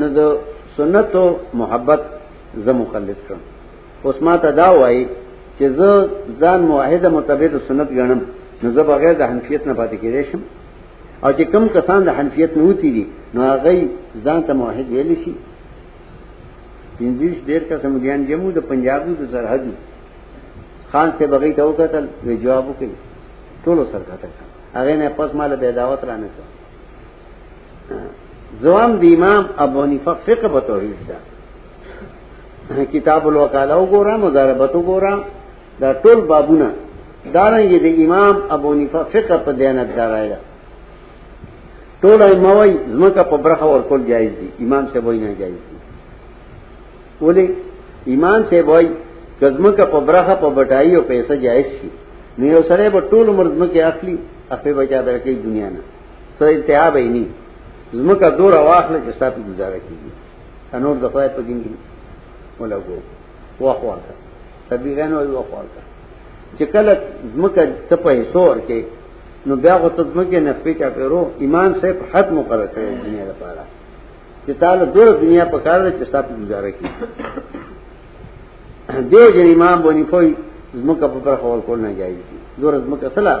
نو د سنت او محبت زه مخالف کړم اوس ما ته دا وایي چې زه ځان موحد متبع سنت ګڼم نو زه بغیر د حنفیت نه پاتې کېدې شم او چې کم کسان د حنفیت نه وتی دي نو هغه ځان ته موحد ویل شي پنځیش ډیر کسه مليان جمو د پنجابو د سرحدو خان سے بغی ته وکتل وی جواب وکړي ټولو سرکته هغه نه پس مال به دعوت رانه کړ زوام د امام ابو حنیفه فقه په توحید ده کتاب الوکاله وګوره مضاربت وګوره دا ټول بابونه دارنګه د امام ابو حنیفه فقه په دیانت دارای ده ټول موي زمکه په برخه ور کول جایز دي امام سے وای نه جایز دي ولې امام سے وای کزمکه په برخه په بټایي او پیسې جایز شي نو یو سره په ټول عمر زمکه اخلي اخې بچا درکې دنیا نه سو انتها به نه زمکه دور واخله چې ستاسو گزاره کیږي انور د خدای په دین کې ولا ګو واخوانه تبیغان او واخوانه چې کله زمکه ته په حصور کې نو بیا غو ته زمکه نه پیچا پیرو ایمان صاحب حد مقرر کړی دنیا لپاره چې تعالی دور دنیا په کار ده چې ستاسو گزاره کیږي دیو جن امام بونی فوی زمکه په پر خور کول نه جایز دي دور زمکه سلام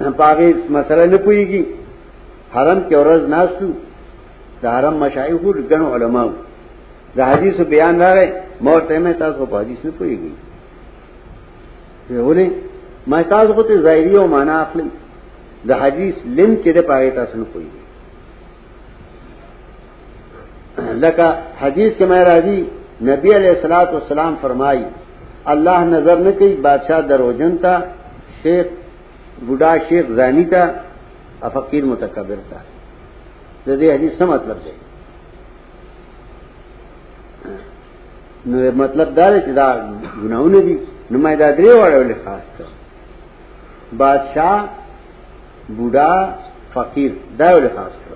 نه پاګې مسله نه پويږي حرم کې اورز ناشتو د حرم مشایخ او ګڼو علماو د حدیث بیان راغی مور ته مې تاسو په حدیث نه پويږي ولې ما تاسو کو ته ظاهري او معنا اخلم د حدیث لم کې د پاره تاسو نه پويږي لکه حدیث کې مې راځي نبی علیہ الصلوۃ والسلام فرمایي الله نظر نه کوي بادشاہ دروژن تا شیخ بوډا شیخ زانی تا فقیر متکبر تا د دې حدیث څه مطلب دی نو مطلب دا چې دا ګناونه دي نو مې دا درې وړول خاص کړ بادشاہ بوډا فقیر دا ول خاص کړ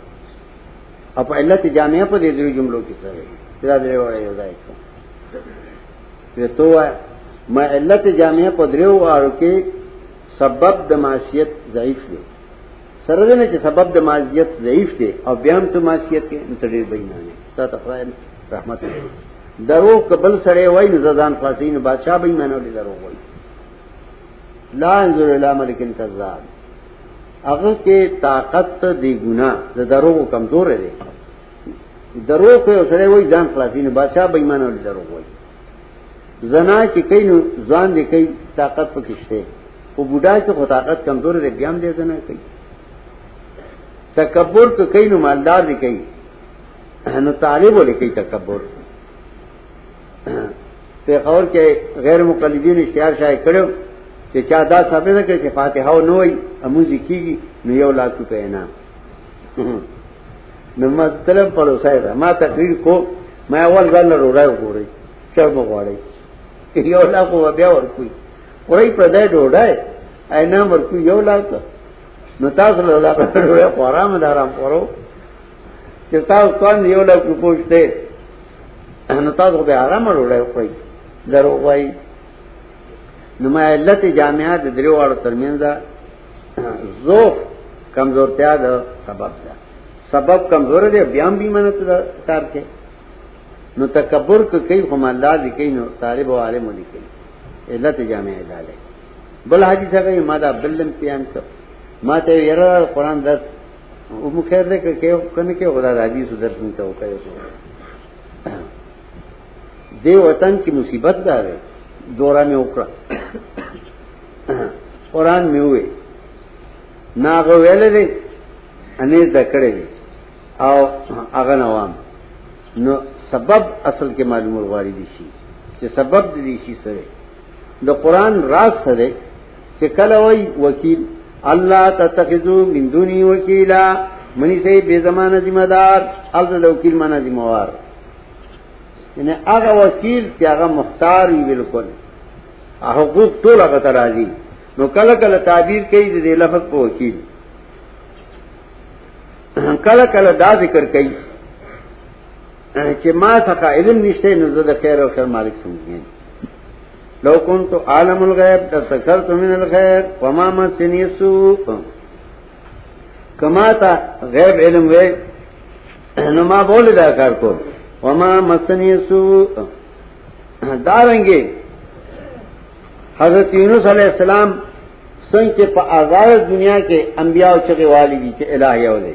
او په علت جامعه په دې درو جملو کې سره دا درې وړه یو ځای کړ ته تو ما علت جامعه په درو وارو کې سبب د معصیت ضعیف دی سره دې نه چې سبب د معصیت ضعیف دی او بیا هم ته معصیت کې متړي بینانه تا تخرای رحمت الله درو قبل سره وای نه ځان خلاصین بادشاہ بینانه لري درو وای لا انظر الى ملک کذاب هغه کې طاقت دی ګنا د درو کمزور دی درو کې سره وای ځان خلاصین بادشاہ بې ایمان ول درو وای زنا چې کین ځان دې کوي طاقت پکشته او بوډا چې خو طاقت کمزور دی بیا هم دې زنا کوي تکبر ته کین مالدار دی کوي نو طالب ولې کوي تکبر پیښور کې غیر مقلدین اشتهار شای کړو چې چا دا ثابت کړ چې فاتحه او نوې اموزي کیږي نو یو لاک په انعام نو ما طلب پر وسای دا ما تقریر کو ما اول ځل وروړای وګوري چې مو غواړي یو لاک و بیا ورکوي ورای پر دې ډوډای اینا ورکو یو لاک نو تاسو له لاک ډوډۍ خورام دارام پرو چې تاسو توان یو لک پوښته نو تاسو به آرام وروړی خو درو وای نو ما علت جامعه د درو اړو ترمنځ زوف کمزورتیا د سبب ده سبب کمزور دی بیا هم بیمنت دا کار کې نو تکبر کو کوي هم الله دې کوي نو طالب او عالم دې کوي علت جامع اداله بل حدیث هغه ما دا بلم پیان کړ ما ته یره قران درس او مو خیر دې کې کنه کې خدا راځي سو درس نه ته وکړي دې وطن کې مصیبت ده دورا مې وکړه قران مې وې ناغه ویل دې انې دکړې او هغه نوام نو سبب اصل کې معلومه غواړي دي شي چې سبب دې شي سره د قران راز سره چې کله وای وکیل الله تتخذو من دونی وکیلا منی سي بے زمانه ذمہ دار الله د وکیل معنی ذمہ وار یعنی هغه وکیل چې هغه مختار وي بالکل حقوق ټول هغه ترازی نو کله کله تعبیر کوي د لفظ په وکیل کله کله دا ذکر کوي چې ما څخه علم نشته نو زه د خیر او شر مالک سمجم لو كنت عالم الغيب تستكثرت من الخير وما مسني السوء کما تا غیب علم وې نو ما بوله دا کار کو وما مسني السوء دارنګي حضرت یونس علی السلام څنګه په آزاد دنیا کې انبیاء او چغه والی دي چې الہ یو دی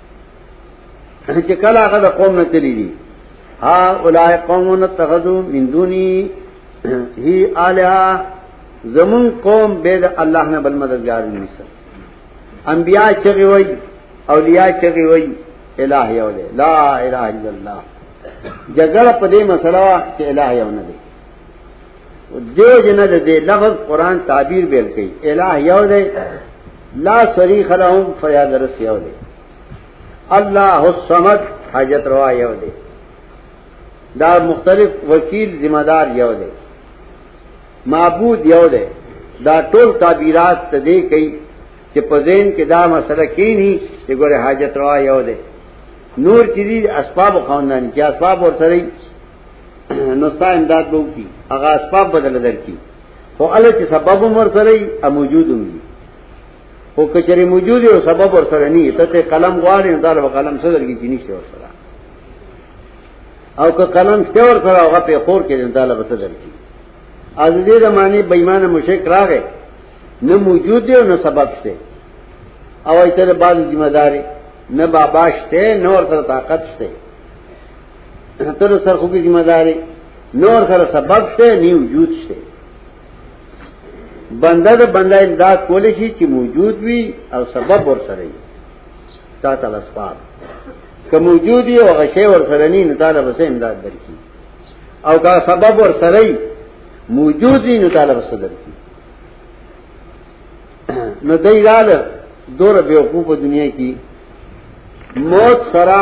چې کله هغه د قوم نه تللی دي ها اولای قومون تغذو من دونی هی الها زمون قوم به د الله نه بل مددگار نشته انبیاء چغي وای اولیاء چغي وای الہ یو دی لا الہ الا الله جګړه په دې مسله چې الہ یو نه دی دیو جنہ دے دے لفظ قرآن تعبیر بیل کئی الہ یو دے لا صریخ لهم فریاد رس یو دے اللہ الصمد حاجت روا یو دے دا مختلف وکیل ذمہ دار یو دے معبود یو دے دا ټول تعبیرات ته دی کوي چې په ذهن کې دا مسله کینی چې ګوره حاجت روا یو دی نور چې دي اسباب خوندان چې اسباب ورسره نو ستا امداد به وکړي هغه اسباب بدل درکړي خو الله چې سبب عمر سره یې موجود وي او کچري موجود یو سبب ور سره نه ته ته قلم غواړي نو دال قلم څه درګي چې نشته ور سره او که قلم څه ور سره هغه په خور کې نو دال بس درګي از دې زمانه بېمانه مشرک راغې نه موجود دی او نه سبب شته او ایتره بعض ذمہ داري نه بابا شته نور تر طاقت شته تر سر خو کی ذمہ داری نور سره سبب شته نه وجود شته بنده د بنده امداد کول شي چې موجود وي او سبب ور سره وي تا ته لسپاب که موجود وي او غشي ور سره نه نه تعالی به امداد درکړي او کا سبب ور سره موجود وي نه تعالی به درکړي نو دای لال دور به وقوع په دنیا کې موت سره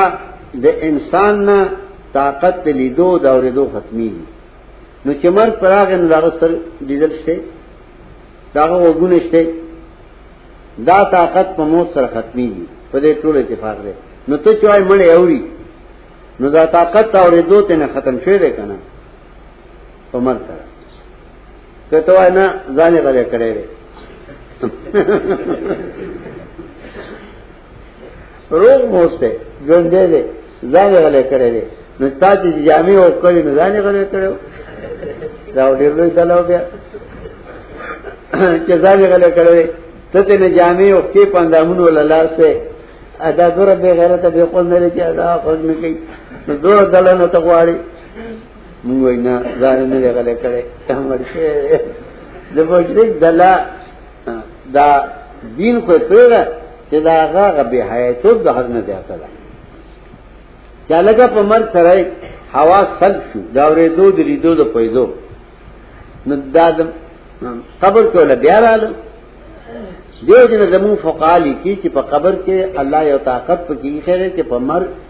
د انسان نه طاقت لیدو دا ورېدو ختمي نو چې مر پراغ نه داغه سر دیدل شته داغه وګونه شته دا طاقت په موت سره ختمي په دې ټول اتفاق دی نو ته چوي مړې اوري نو دا طاقت اورېدو ته نه ختم شوی دی کنه په مر سره کته وای نه ځان یې غلې کړې لري روغ موسته ژوندې دي ځان یې غلې کړې لري نو تا چې جامې او کړې نه ځان یې غلې کړو دا ډېر لوی دلاو بیا چې ځان یې غلې کړې ته ته نه جامې او کې پاندامونو لاسه ادا دور به غیرت به قول نه لري چې ادا قول نه کوي نو دور دلنه تغواړي مونږ وینا ځان نه لګلې کړې هم ورشه د مشرک دلا دا دین خو پیره چې دا هغه به حیاتو د هر نه زیاته ده چا لګه په مر سره هوا سل شو دا ورې دو د لیدو د پیدو نو دا د قبر ته له بیا رااله دیو جن زمون فقالی کی چې په قبر کې الله یو طاقت پکې خیره چې په مر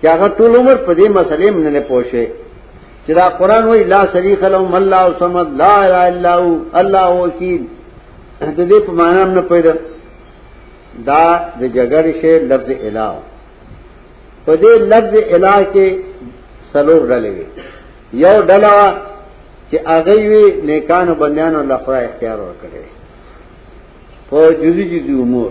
چې هغه ټول عمر په دې مسلې باندې نه پوښي چې دا قران وای لا شریک له الله او صمد لا اله الا هو الله وکیل د دې په معنا نه پیدا دا د جګړې شی لفظ الہ په دې لفظ الہ کې سلور ډلې یو ډله چې هغه وی نیکانو بندیانو لپاره اختیار ورکړي په جزئی جزئی امور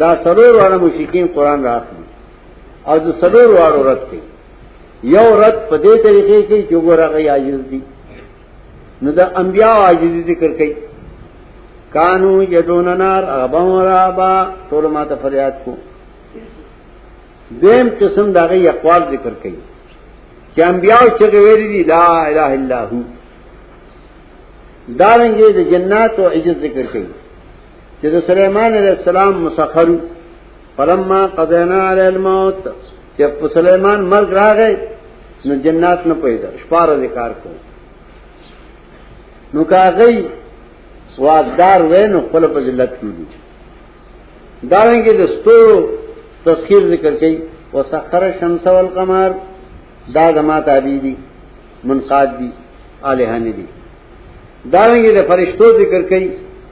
دا سلور والا مشرکین قرآن راخلی او دا سلور والا رد کئی یو رد په دې طریقې کې چې ګورغه عاجز دي نو دا انبیاء عاجز ذکر کئی کانو یدون نار ابا و رابا ټول ما ته فریاد کو دیم قسم دا غي اقوال ذکر کئی چې انبیاء چې ویلي دي لا اله الا هو دارنګه د جنات او عزت ذکر کئی چې د سليمان عليه السلام مسخر فلما قضينا عليه الموت چې په سليمان مرګ راغی نو جنات نه پیدا شپاره ذکر کو نو کاغی واقدار وینو خپل په ذلت کیږي داوینګه د ستورو تسخير ذکر کړي وسخر الشمس والقمر دا زما تابع دي منقاد دي الہانه دي داوینګه د فرشتو ذکر کړي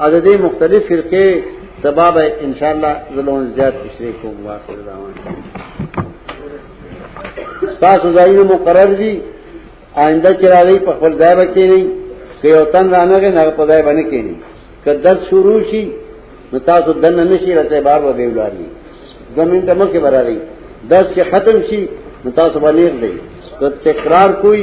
او د دې مختلف فرقې سبب ان شاء الله زلون زیات تشریح کوم واخر دعوان تاسو ځایونه مقرر دي آینده چې راځي په خپل ځای باندې نه کې یو تن رانغه نه په ځای باندې کې نه که درس شروع شي نو تاسو دنه نشي راته بار و بیولاري زمين ته مخه براري درس چې ختم شي نو تاسو باندې نه دی که تکرار کوئی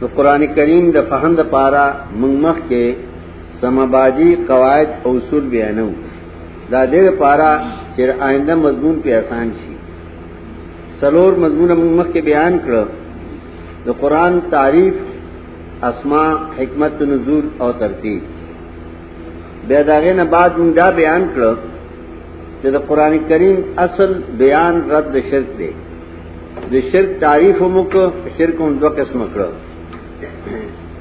د قران کریم د فهم د پاره موږ مخ کې سمباجی قواعد او اصول بیانو دا دې لپاره چې آینده مضمون په آسان شي سلور مضمون موږ مخ کې بیان کړو د قران تعریف اسماء حکمت نزول او ترتیب بیا داغه نه بعد موږ دا بیان کړو چې د قران کریم اصل بیان رد د شرک دی د شرک تعریف هم کو شرک هم دوه قسم کړو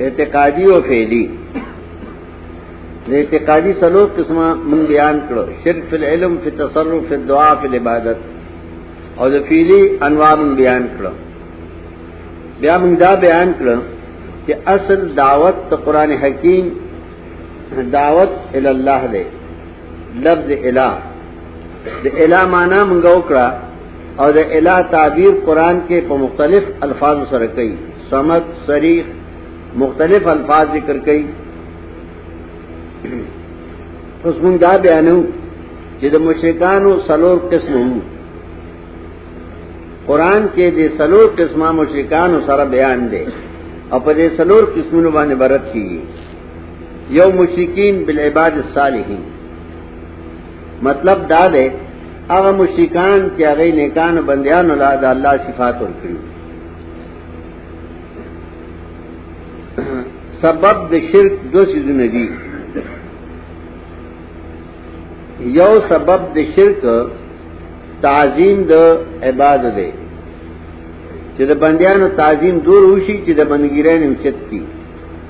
اعتقادي او فعلی د اعتقادي سلو قسمه من بیان کړو شرک فی العلم فی التصرف فی الدعاء فی العبادت او د فعلی انواع من بیان کړو بیا موږ دا بیان کړو چې اصل دعوت ته قران حکیم دعوت ال الله دی لفظ الہ د الہ معنی مونږ وکړه او د الہ تعبیر قران کې په مختلف الفاظ سره کوي سمت صریح مختلف الفاظ ذکر کوي اوس مونږ دا بیانو چې د مشرکانو سلور قسم وو قران کې د سلور قسمه مشرکانو سره بیان دي او په دې سلور قسمونو باندې برت کیږي یو مشرکین بالعباد الصالحین مطلب دا ده هغه مشرکان چې هغه نیکان بندیان الله د الله صفات ورکړي سبب د شرک دو سيزونه دي یو سبب د شرک تعظیم د عباد ده چې د بندیانو تعظیم دور وشي چې د بندګیرانو چت کی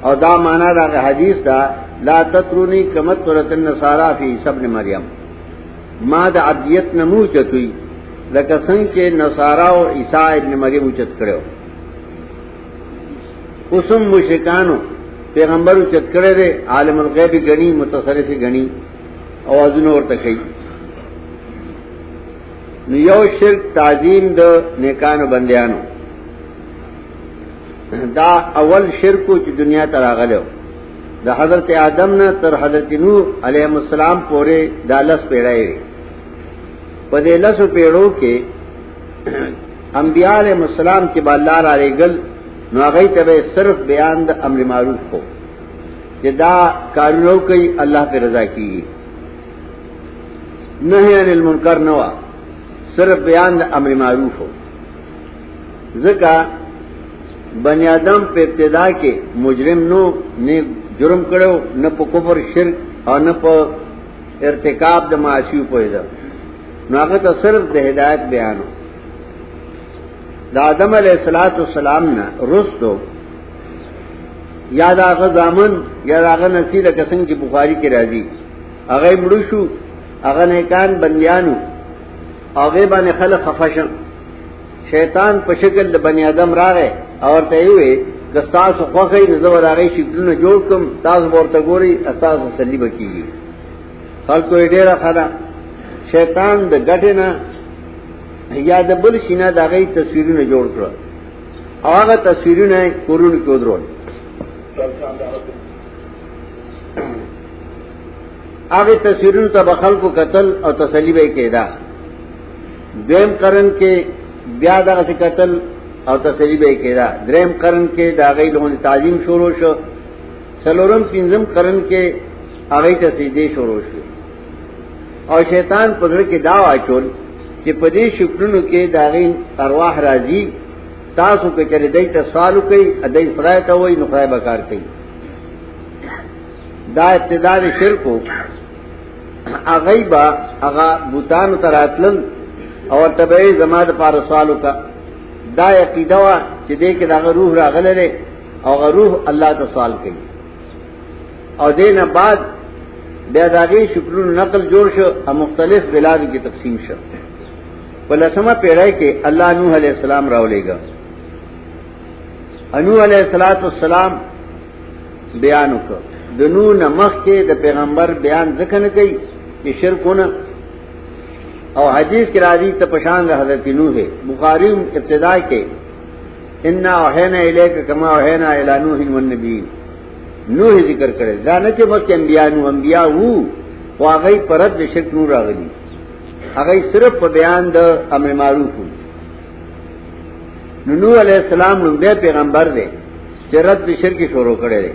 او دا معنا دا حدیث دا لا تترونی کمت ترتن نصارا فی عیسی ابن مریم ما د عبدیت نمو چتوی لکه څنګه چې نصارا او عیسی ابن مریم اوچت کړو اوسم مشکانو پیغمبر اوچت کړی دی عالم الغیب غنی متصرف غنی اوازونه ورته کوي نو یو شرک تعظیم د نیکانو بندیانو دا اول شرکو چې دنیا ته راغلو د حضرت آدم نه تر حضرت نوح علیه السلام پورې د لس پیړۍ په دې لسو پیړو کې انبیاء علیه السلام کې بالله را لګل نو هغه ته به صرف بیان د امر معروف کو چې دا کارونه کوي الله په رضا کیږي نهي عن المنکر نو صرف بیان د امر معروف کو ځکه بنی آدم په ابتدا کې مجرم نو نه جرم کړو نه په کفر شرک او نه په ارتکاب د معاصی په اړه نو هغه ته صرف د هدایت بیانو د آدم علیه الصلاۃ والسلام نه رستو یا دا هغه ځامن یا دا هغه نسیله کسن چې بخاری کې راځي هغه مړ شو هغه نه کان بندیانو هغه باندې خلک خفشن شیطان په شکل د بنی آدم راغې او ته وی د تاسو خوخه د زو راغې شکلونه جوړ کوم تاسو ورته ګوري اساس تسلی بکیږي خلکو یې ډیره خدا شیطان د ګټه نه یا د بل شینه د غي تصویرونه جوړ کړو هغه تصویرونه کورونه کې ودرول هغه تصویرونو ته خلکو قتل او تسلی به کېدا دویم قرن کې بیا دغه قتل او تسلی به کېدا دریم قرن کې دا غي لون تعظیم شروع شو سلورم پنځم قرن کې هغه ته سجدي شروع شو او شیطان په ځل کې دا واچول چې په دې شکرونو کې دا غي ارواح راځي تاسو کې چره دای ته سوال کوي ادای خدای ته وای نو خدای به کار کوي دا ابتدا د شرکو هغه با هغه بوتان تراتل او تبعی زما د پاره سوالو کا دا عقیده وا چې دې کې دا روح راغله او روح الله ته سوال کوي او دینه بعد بیا داغي شکرونو نقل جوړ شو او مختلف بلاد کې تقسیم شو په لسمه پیړۍ کې الله نوح علیہ السلام راولېګا انو علیہ الصلوۃ والسلام بیان وکړ د نو نه مخکې د پیغمبر بیان ځکه نه کوي چې شرکونه او حدیث کې راځي ته پشان د حضرت نوح بخاری ابتدا کې ان اوحینا الیک کما اوحینا الی نوح و النبی نوح ذکر کړي دا نه چې مخکې انبیا نو انبیا وو خو هغه پرد د شرک نور راغلي هغه صرف په بیان د امر معروف نو نوح علیہ السلام نو پیغمبر دی چې رد به شرک شروع کړي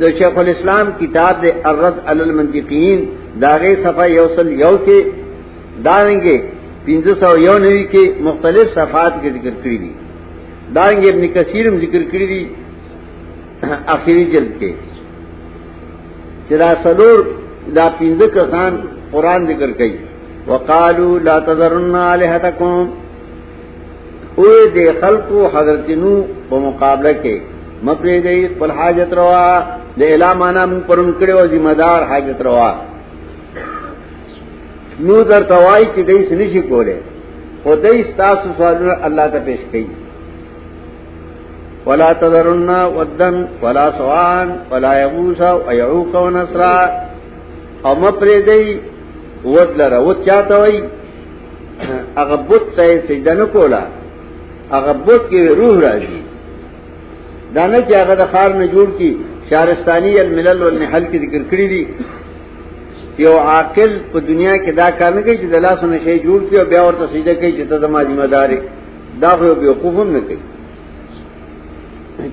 د شیخ الاسلام کتاب د الرد علی المنطقین داغه صفه یوصل یو کې دانګه 1509 کې مختلف صفات کې ذکر کړی دي دانګه ابن کثیر هم ذکر کړی دي اخیری جلد کې چې دا سلور دا پنځه کسان قران ذکر کوي وقالو لا تذرن الہتکم اوه دې خلقو حضرت نو په مقابله کې مپری گئی خپل حاجت روا د اعلامانا مون پرون کړو ذمہ دار حاجت روا نو در توای چې دې سنشي کوله او دې تاسو سوالونه الله ته پیش کړي ولا تذرن ودن ولا سوان ولا يغوث ويعوق ونسرا او مپری دی ود لره ود چاته وای هغه بت ته سجده نه کولا هغه بت کې روح راځي دا نه چې هغه د خار نه جوړ کی شارستانی الملل والنحل کې ذکر کړی دي یو عاقل په دنیا کې دا کار نه کوي چې د لاسونو شی جوړ کی او بیا ورته سجده کوي چې ته زما ذمہ دار دا خو به وقوف نه کوي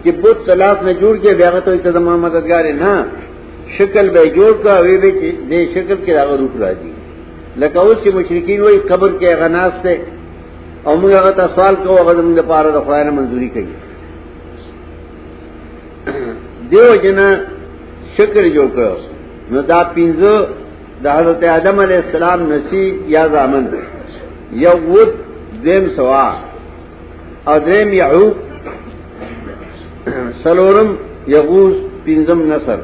چې بت سلاف نه جوړ کې بیا ته ته زما مددگار نه شکل به جوړ کا وی به دې شکل کې راغلو راځي لکه اوس چې مشرکین وایي قبر کې غناس ته او موږ هغه ته سوال کوو هغه موږ لپاره د خدای نه منځوري کوي دیو جنا شکر جو کړو نو دا پینځه د حضرت آدم علی السلام نسی یا زامن یو ود دیم سوا او دریم یعوب سلورم یغوز پینځم نصر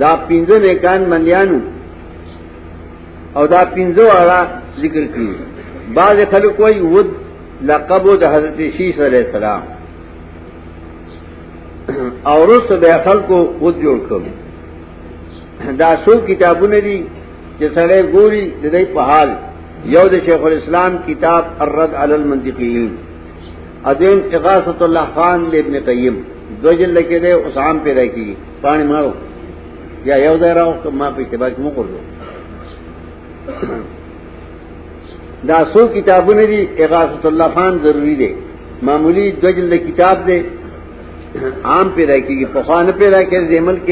دا پینځه نیکان منیانو او دا پنځه واړه ذکر کړی بعض خلک وایي ود لقب د حضرت شیش علیہ السلام او رس به خلکو ود جوړ کړم دا څو کتابونه دي چې سړی ګوري د دې په حال یو د شیخ الاسلام کتاب الرد علی المنطقین اذن اغاثه الله خان لابن قیم دو جلد کې ده اوس عام پیدا کی پانی مارو یا یو ځای راو ته ما په اعتبار کې مو کړو دا سو کتابونه دي اغاثه الله خان ضروری دي معمولی دجل کتاب دي عام پیدا کیږي په خانه پیدا کړي د ملک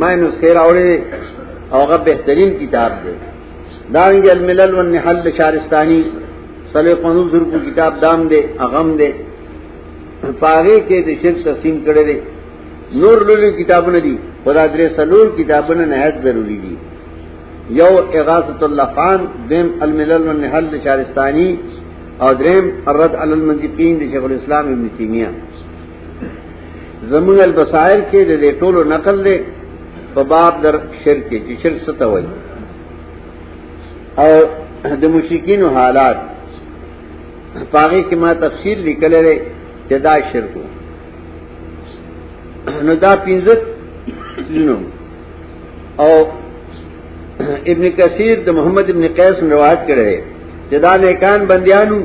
ما نو خیر اوري او هغه بهترین کتاب دی دا رنګ الملل والنحل شارستانی صلی قنوز ذر کو کتاب دام دے اغم دے پاغه کې د شرک تقسیم کړي دي نور لولي کتابونه دي خدا درې سلور کتابونه نهایت ضروری دي یو اغاثه اللفان دیم الملل والنحل شارستانی او دریم الرد علی المنطقین د شیخ الاسلام ابن تیمیه زمون البصائر کې د ټولو نقل دی په باب در شرک کې چې شرک څه ته وایي او د مشرکین حالات پاغي کې ما تفسیر لیکل لري چې دا شرک نو دا پینځه نو او ابن کثیر د محمد ابن قیس روایت کړي چې دا نیکان بندیانو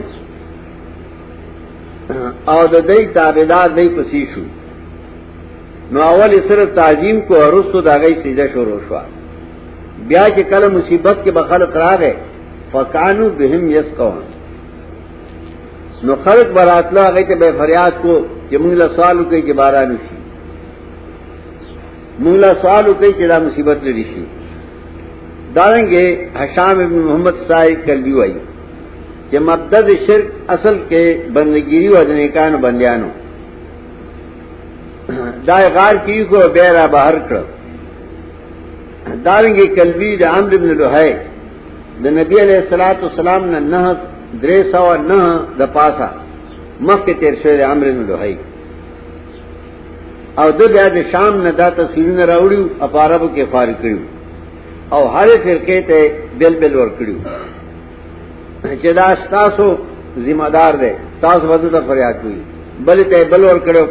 او د دې تابعدار دې پسی شو نو اول سره تعظیم کو ارستو دا غي سیده شروع شو بیا چې کله مصیبت کې بخلق راغې فکانو بهم یسقون نو خلق براتلا هغه ته به فریاد کو چې موږ له سوالو کې چې باران شي موږ له سوالو کې چې دا مصیبت لري شي دارنګه حشام ابن محمد صاحب کلبی وایي چې مبدد شرک اصل کې بندګيري او د نیکانو بنديانو دا غار کیږي کو بیره بهر کړو دارنګي کلبی د عمرو بن لوحی د نبی علیہ الصلوۃ والسلام نه نه درې سو نه د پاسا مخکې تیر شوی د عمرو بن لوحی او د بیا د شام نه دا تصویرونه راوړیو اپاربو کې فار کړیو او هر فرقه ته بل بل ور کړیو چې دا تاسو ذمہ دار دی تاسو ودته فریاد کوي بل ته بل ور کړو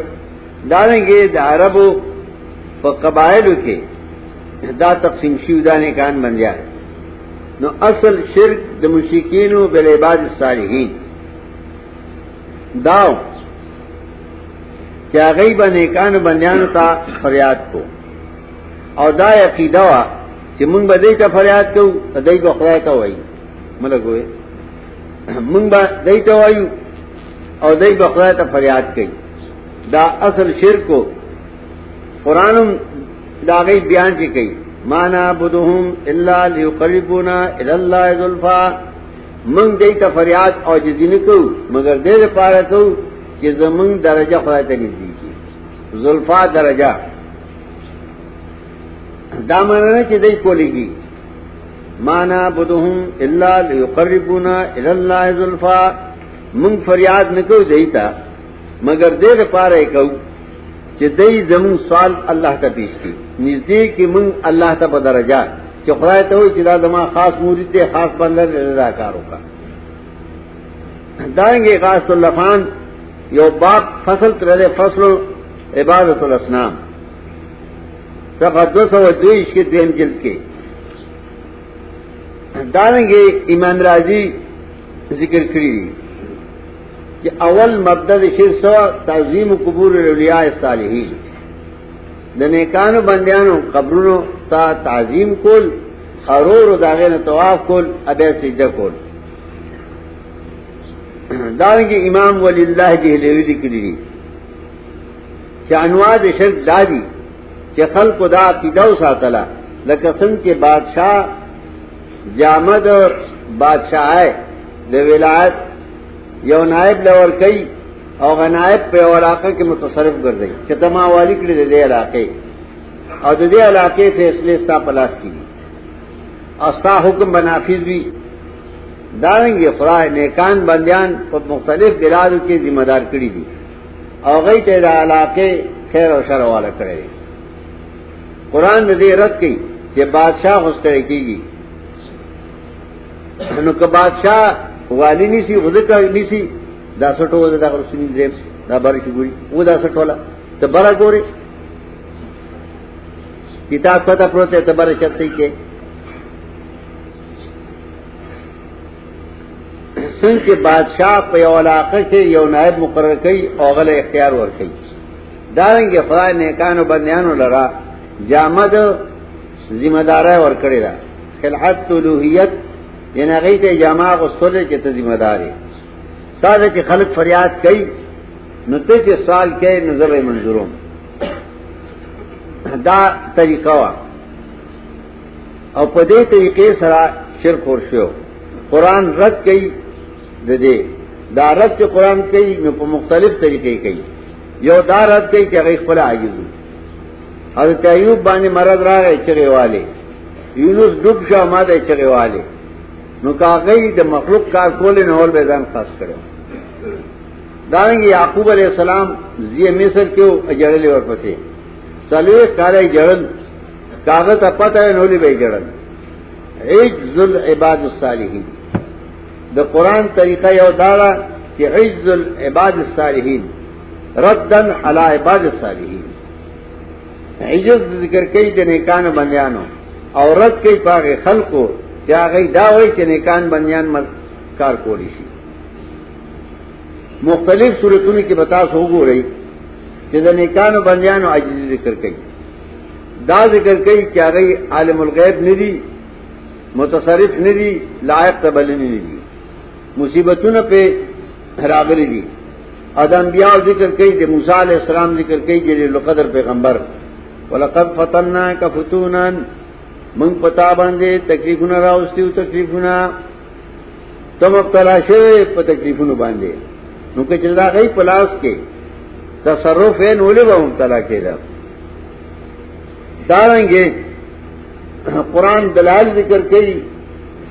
دارنګه د عربو په قبایلو کې دا تقسیم شیو دانه کان بندیا نو اصل شرک د مشرکین او بل عباد الصالحین داو کیا غی بنه کان بندیانو ته فریاد کو او دا عقیده وا چې مونږ به دې ته فریاد کوو دای په خدای ته وایي ملګوي مونږ به دای ته وایو او دای په خدای ته فریاد کوي دا اصل شرک قرانم دا غي بیان چي کوي معنا بدهم الا ليقربونا الى الله ذلفا من دې ته فریاد او جزینه کو مگر دې لپاره کو چې زمون درجه خدای ته نږدې کی ذلفا درجه دا معنی چې دې کولېږي معنا بدهم الا ليقربونا الى الله ذلفا من فریاد نکو دیتا مگر دې لپاره کو چې دای زمون سوال الله ته پیش کی نږدې کې مون الله ته په درجه چې خدای ته وي چې دا زما خاص مرید دی خاص بنده دی دا کار وکړه دانګي خاص اللفان یو باب فصل تر دې فصل عبادت الاسنام صفحه 223 کې دیم جلد کې دانګي امام رازی ذکر کړی دی چې اول مبدا د شرک سوا تعظیم قبور الاولیاء الصالحین د نیکانو بندیانو قبرونو تا تعظیم کول خرور داغه نه طواف کول ابیا سجده کول داغه امام ولی الله دهلوی لیکلی دي چې انواع د شرک دادي چې خلق دا عقیده وساتله لکه څنګه چې بادشاہ جامد بادشاہ د ولایت یو نائب لور کوي او غنائب په علاقه کې متصرف ګرځي چې تما والی کړی د دې علاقې او د دې علاقې فیصله ستا پلاس کیږي او ستا حکم بنافذ وي دارنګ خدای نیکان بندیان په مختلف بلادو کې ذمہ دار کړی دي او غي ته د علاقې خیر او شر والا کړی قرآن دې رد کړي چې بادشاہ هوستره کیږي نو که بادشاہ والی نیسی غزکا نیسی دا سټو دا دغه رسمي زیب دا بار کی ګوري و دا سټولا ته برا ګوري کتاب پتا پروت ته برا چتې کې څنګه بادشاہ په یو علاقه کې یو نائب مقرر کړي او غل اختیار ور کوي دارنګ خدای نیکانو بندیانو لرا جامد ذمہ دارای ور کړی دا خلعت الوهیت یعنی هغه ته جماع غوښتل چې ته ذمہ دارې تاسو چې خلک فریاد کوي نو ته چې سوال کوي نو زه به منظوروم دا طریقه وا او په دې طریقې سره شرک ور شو قران رد کوي د دې دا رد چې قران کوي نو په مختلف طریقې کوي یو دا رد کوي چې هغه خپل عاجز وي حضرت ایوب باندې مرض راغی چغې والے یونس ډوب شو ما ته چغې والے نو کاغی د مخلوق کار کول نه اور به ځان خاص کړو دانګي یعقوب علی السلام زی مصر کې او اجړلې ورپسې سلوې کارای جړل کاغه ته پته نه ولې به جړل عجز العباد الصالحین د قران طریقه یو داړه چې عجز العباد الصالحین ردن علی عباد الصالحین عجز ذکر کوي د نیکان بندیانو او رد کوي پاغه خلکو چې هغه دا وایي چې نیکان بندیان مل کار کولی شي مختلف صورتونو کې بتا سو وګورئ چې د نیکان بندیانو عجز ذکر کوي دا ذکر کوي چې هغه عالم الغیب ندي متصرف ندي لایق تبلنی ندي مصیبتونه په راغلي دي او د انبیاء ذکر کوي د موسی علی السلام ذکر کوي چې له قدر پیغمبر ولقد فتننا کفتونا من پتا باندې تکلیفونه راوستیو تکلیفونه تم ابتلا شوی په تکلیفونو باندې نو که چې دا غي پلاس کې تصرف یې نولې به مبتلا کېده دارنګه قران دلال ذکر کوي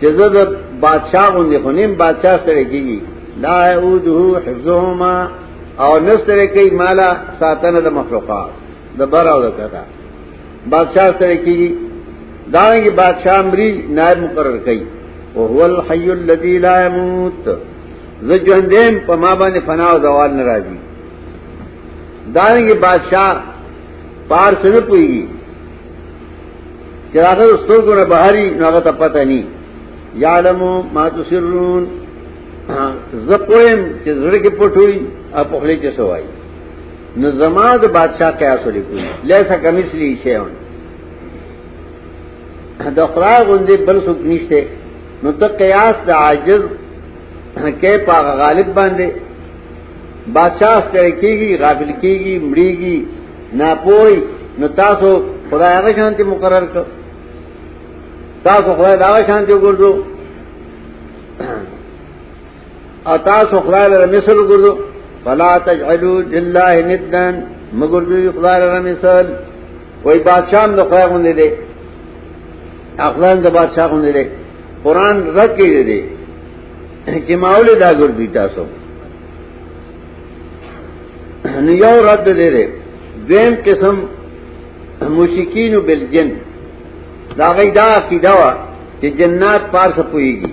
چې زه د بادشاہ غوندې خو نیم بادشاہ سره کیږي لا یعوده حفظهما او نستره کوي مالا ساتنه د مخلوقات د بر او د کتا بادشاہ سره کیږي دانګي بادشاہ امري نائب مقرر کوي او هو الحي الذي لا يموت زه ژوندم په ما باندې فنا او زوال ناراضي دانګي بادشاہ پار څه نه پويږي چې هغه سترګو نه بهاري نو هغه ته پته ني یعلم ما تسرون زه پویم چې زړه کې پټوي او په خله کې سوای نو زما د بادشاہ قیاس ولیکو لیسا کمثلی شیون د خدای غوندې بل څوک نشته نو ته قیاس د عاجز کې په غالب باندې بادشاہ ستړی کیږي غافل کیږي مړیږي ناپوي نو تاسو خدای هغه شانتي مقرر کړ تاسو خدای دا شانتي وګورئ او تاسو خدای لپاره مثال وګورئ فلا تجعلوا لله ندا مگر دوی خدای لپاره مثال وای بادشاہ نو خدای غوندې دي اخلاق د بادشاہ غوندې دي قران رکې دي چې ماول دا ګر دی تاسو نو یو رد دی دی دویم قسم مشکین بالجن دا غي دا عقیده وا چې جنات پار سپويږي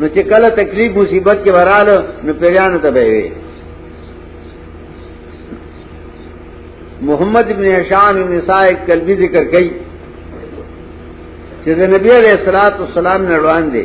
نو چې کله تکلیف مصیبت کې وراله نو پیرانو ته به وي محمد ابن حشام ابن سائق کلبی ذکر کئی چیز نبی علیہ السلام نے روان دے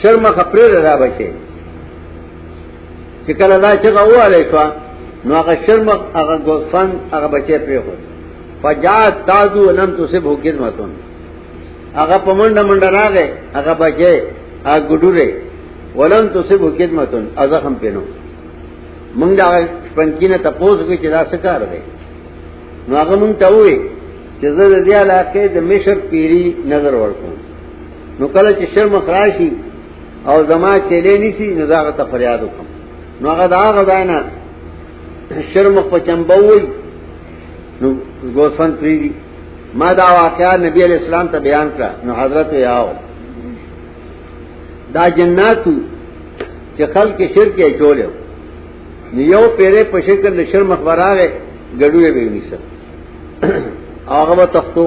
شرم خپرې را بچي چې کله دا چې غواړې شو نو هغه شرم هغه ګوفن هغه بچي پرې خو فجات تازو لم تصب هو خدمتون هغه پمنډه منډه راغې هغه بچي هغه ګډوره ولن تصب هو خدمتون ازه هم پینو مونږ دا پنځینه تپوس کوي چې دا څه کار دی نو هغه مونږ ته وې چې زه د دې علاقې د مشر پیری نظر ورکوم نو کله چې شرم خراشي او زما چيلې نيسي نو زاغه ته فریاد وکم نو هغه دا غدانا شرم په چمبوي نو ګوسفن پریږي ما دا واقعا نبی علیہ السلام ته بیان کړ نو حضرت یاو دا جناتو چې خلک شرک یې چولیو نو یو پیره په شکل شرم خبراغه ګډوې به ونیسه هغه تختو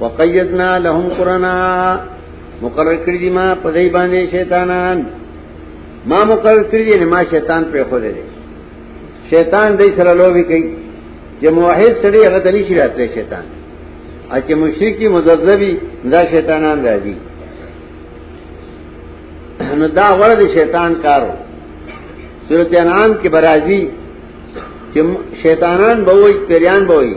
وقیدنا لهم قرانا مقرر کړی دی ما په دای باندې شیطانان ما مقرر کړی دی ما شیطان په خو دی شیطان دې سره لوبي کوي چې موحد سره هغه دلی شي راته شیطان ا چې مشرکی مذذبی دا شیطانان راځي نو دا وړ دی شیطان کارو سورته انعام کې برازي چې شیطانان به وي پریان به وي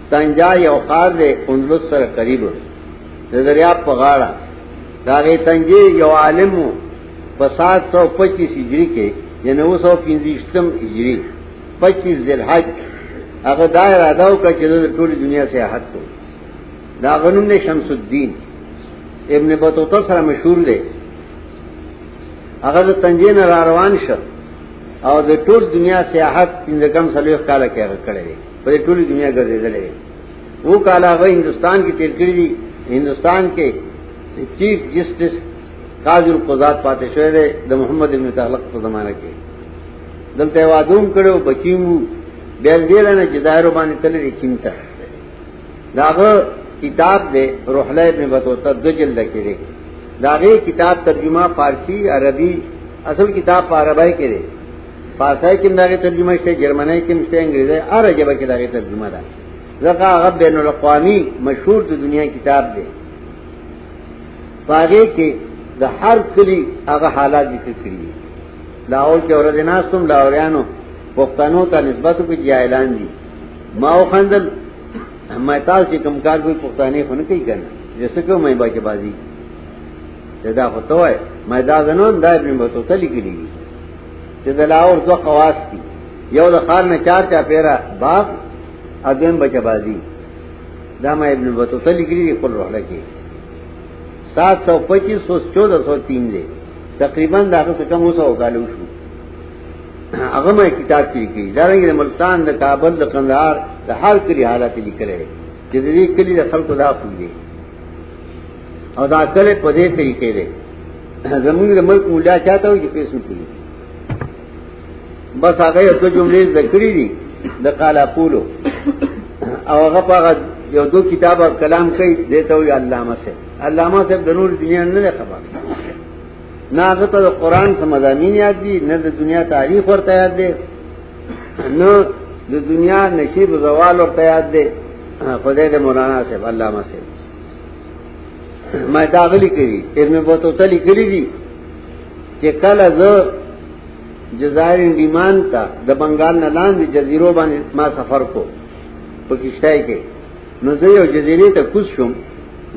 تنجا یو خار دے اندلس سر قریب د دریاب په غاړه دا غي تنجي یو عالم په 725 هجری کې د 915م هجری 25 ذلحج هغه دا اراده وکړه چې د ټولې دنیا سیاحت کو دا غنوم نه شمس الدین ابن بطوطه سره مشهور دی هغه د تنجین را روان شو او د ټول دنیا سیاحت پنځه کم سلوخ کاله کې کړی په ټولې دنیا ګرځېدلې وو کالا غو هندستان کې تیر کړی دي هندستان کې چیف جسټس قاضي القضات پاتې شوی دی د محمد ابن تعلق په زمانه کې دلته وادوم کړو بچیمو بیا دې نه چې دایرو باندې تلې کینته داغه کتاب دے روحلہ ابن بطوطہ دو جلد کے دے داغے کتاب ترجمہ فارسی عربی اصل کتاب پاربائی کے دے فارسی کې دغه ترجمه شته جرمنی کې مشته انګریزي اره جبه کې دغه ترجمه ده ځکه هغه بین الاقوامی مشهور د دنیا کتاب دی پاره کې د هر کلی هغه حالات ذکر کړی لاول کې اورځ ناسوم لاوریانو پښتنو ته نسبت کوي چې اعلان دي ما وخندل ما تاسو کوم کار کوي پښتانه خو نه کوي کنه جسکه مې باکه بازی دا خو ته وای ما دا زنون دا ابن بطوطه لیکلی دي چې د لاور دوه خواص دي یو د خار نه چار چا پیرا باغ اذن بچبازی دا ما ابن بطوطه لیکلی دي خپل روحله کې 725 1403 دی تقریبا دا څه کم اوسه وکالو شو هغه مې کتاب کې لیکلی دا رنګ د ملتان د کابل د قندهار د حال کلی حالات لیکلې چې دې کلی د خلکو دا خو دي او دا کله په دې طریقې دی زمونږ د ملک مولا چاته وي چې پیسو کړی بس هغه یو جملې ذکرې دي د قالا پولو او هغه په یو دو کتاب او کلام کوي دته وي علامه سه علامه سه د نور دنیا نه خبر نه هغه ته قرآن سم مضامین یاد دي نه د دنیا تاریخ ورته یاد دي نه د دنیا نشیب زوال ورته یاد دي خدای دې مولانا صاحب علامه صاحب ما دا غلي کړی ابن بطوطه لیکلی دی چې کله زه جزائر انډیمان ته د بنگال نه لاندې جزیرو باندې ما سفر کو په کشتای کې نو زه یو جزیره ته کوز شوم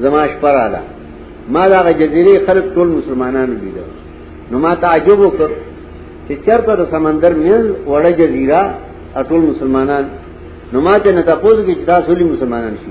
زماش پر اعلی ما دا جزیره خلک ټول مسلمانانو دي نو ما تعجب وکړ چې چرته د سمندر مېز وړه جزیره ټول مسلمانان نو ما ته نه تاسو کې چې تاسو مسلمانان شي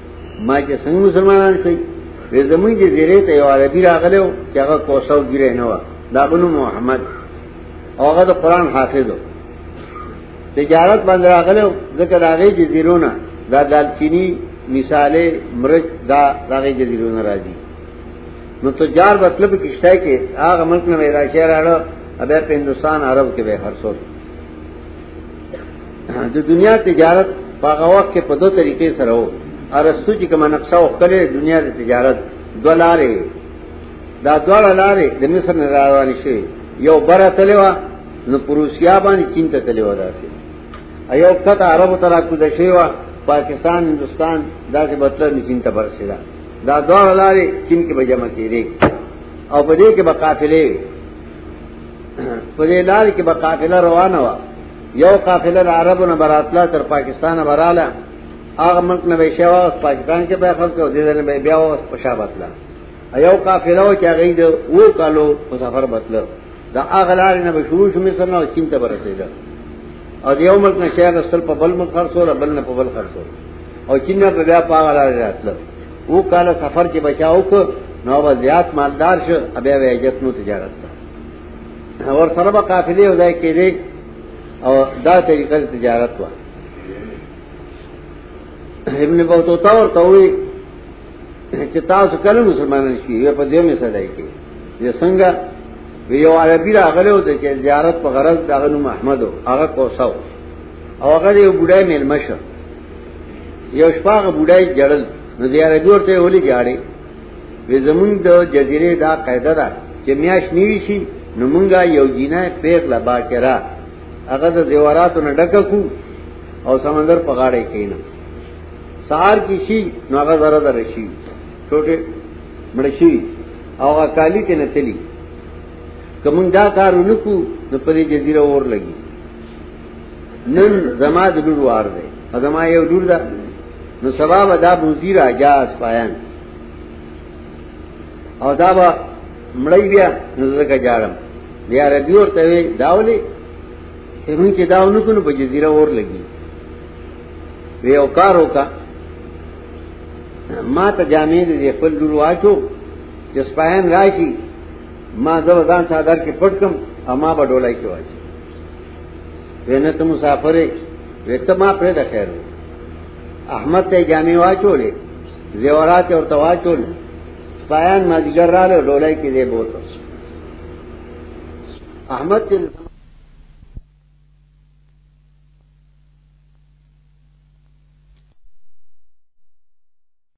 ما چې څنګه مسلمانان شي وې زمونږ دې زیره ته یو عربي راغلو چې هغه کوسو ګیره نه و دا بنو محمد هغه د قران حافظ و تجارت باندې راغلو ځکه دا غي جزیرونه دا دالچینی مثاله مرچ دا دا غي جزیرونه راځي نو تجار مطلب کیشته کې هغه ملک نه راځي راړو ابه په هندستان عرب کې به هر څور د دنیا تجارت په هغه وخت کې په دوه طریقې سره وو ارستو چې کومه نقشه وکړي دنیا د تجارت دوه لارې دا دوه لارې د مصر نه روان شي یو بره تلوا نو پروسیا باندې چین ته تلوا داسې ایو کته عربو ترا کو د شیوا پاکستان هندستان داسې بتل نه چین ته برسیدا دا دوه لارې چین کې به جمع کیږي او په دې کې به قافلې په دې لار کې به قافله روانه و یو قافله د عربو نه براتله تر پاکستان براله هغه ملک نه به شوا اوس پاکستان کې به خلک او دې ځل به بیا اوس پښا بتله یو قافله و چې هغه د و کالو مسافر بتله دا هغه لار نه به شروع شو مې سره او چین ته برسېده او یو ملک نه شیا غسل په بل ملک خرڅول بل نه په بل خرڅول او چین نه بیا پاغه لار راتله او کاله سفر کې بچاو کو نو به زیات مالدار شو بیا به عزت نو تجارت اور سره به قافلې وځای کېږي او دا طریقه تجارت وا ابن بوتوتا اور توي چې تاسو کله مسلمانان شي په دې مې صدای کې یې څنګه یو عربي راغلی و چې زیارت په غرض دغه نوم احمد او هغه کوساو او هغه یو بډای مېلمه شو یو شپاغ بوډای جړل نو دی عربی ورته ولي جاړي وې زمونږ د جزیره دا قاعده ده چې میاش نیوي شي نو مونږه یو جینه پیغ لا باکرا هغه د زیوراتو نه ډککو او سمندر په غاړه کینا سار کی شي نو هغه زره در شي ټوټه مړشي او اکالی ته نه تلی کوم دا کار ونکو نو په دې جزیره اور لګي نن زما د لور وار دی زما یو لور ده نو سبا به دا بوزی را جاز پایان او دا به مړی بیا نو زکه جاړم بیا ربی ورته وی داولی هرون کې داو نو کنه په جزیره اور لګي وی او کار وکا ما ته جامې دې خپل لور واچو چې سپایان راشي ما زو ځان صادر کې پټ کم اما به ډولای کې واچي وینه ته مسافر وې ته ما پرې د خیر احمد ته جامع واچولې زیورات او تواچول سپایان مازیګر را له ډولای کې دی بوته احمد ته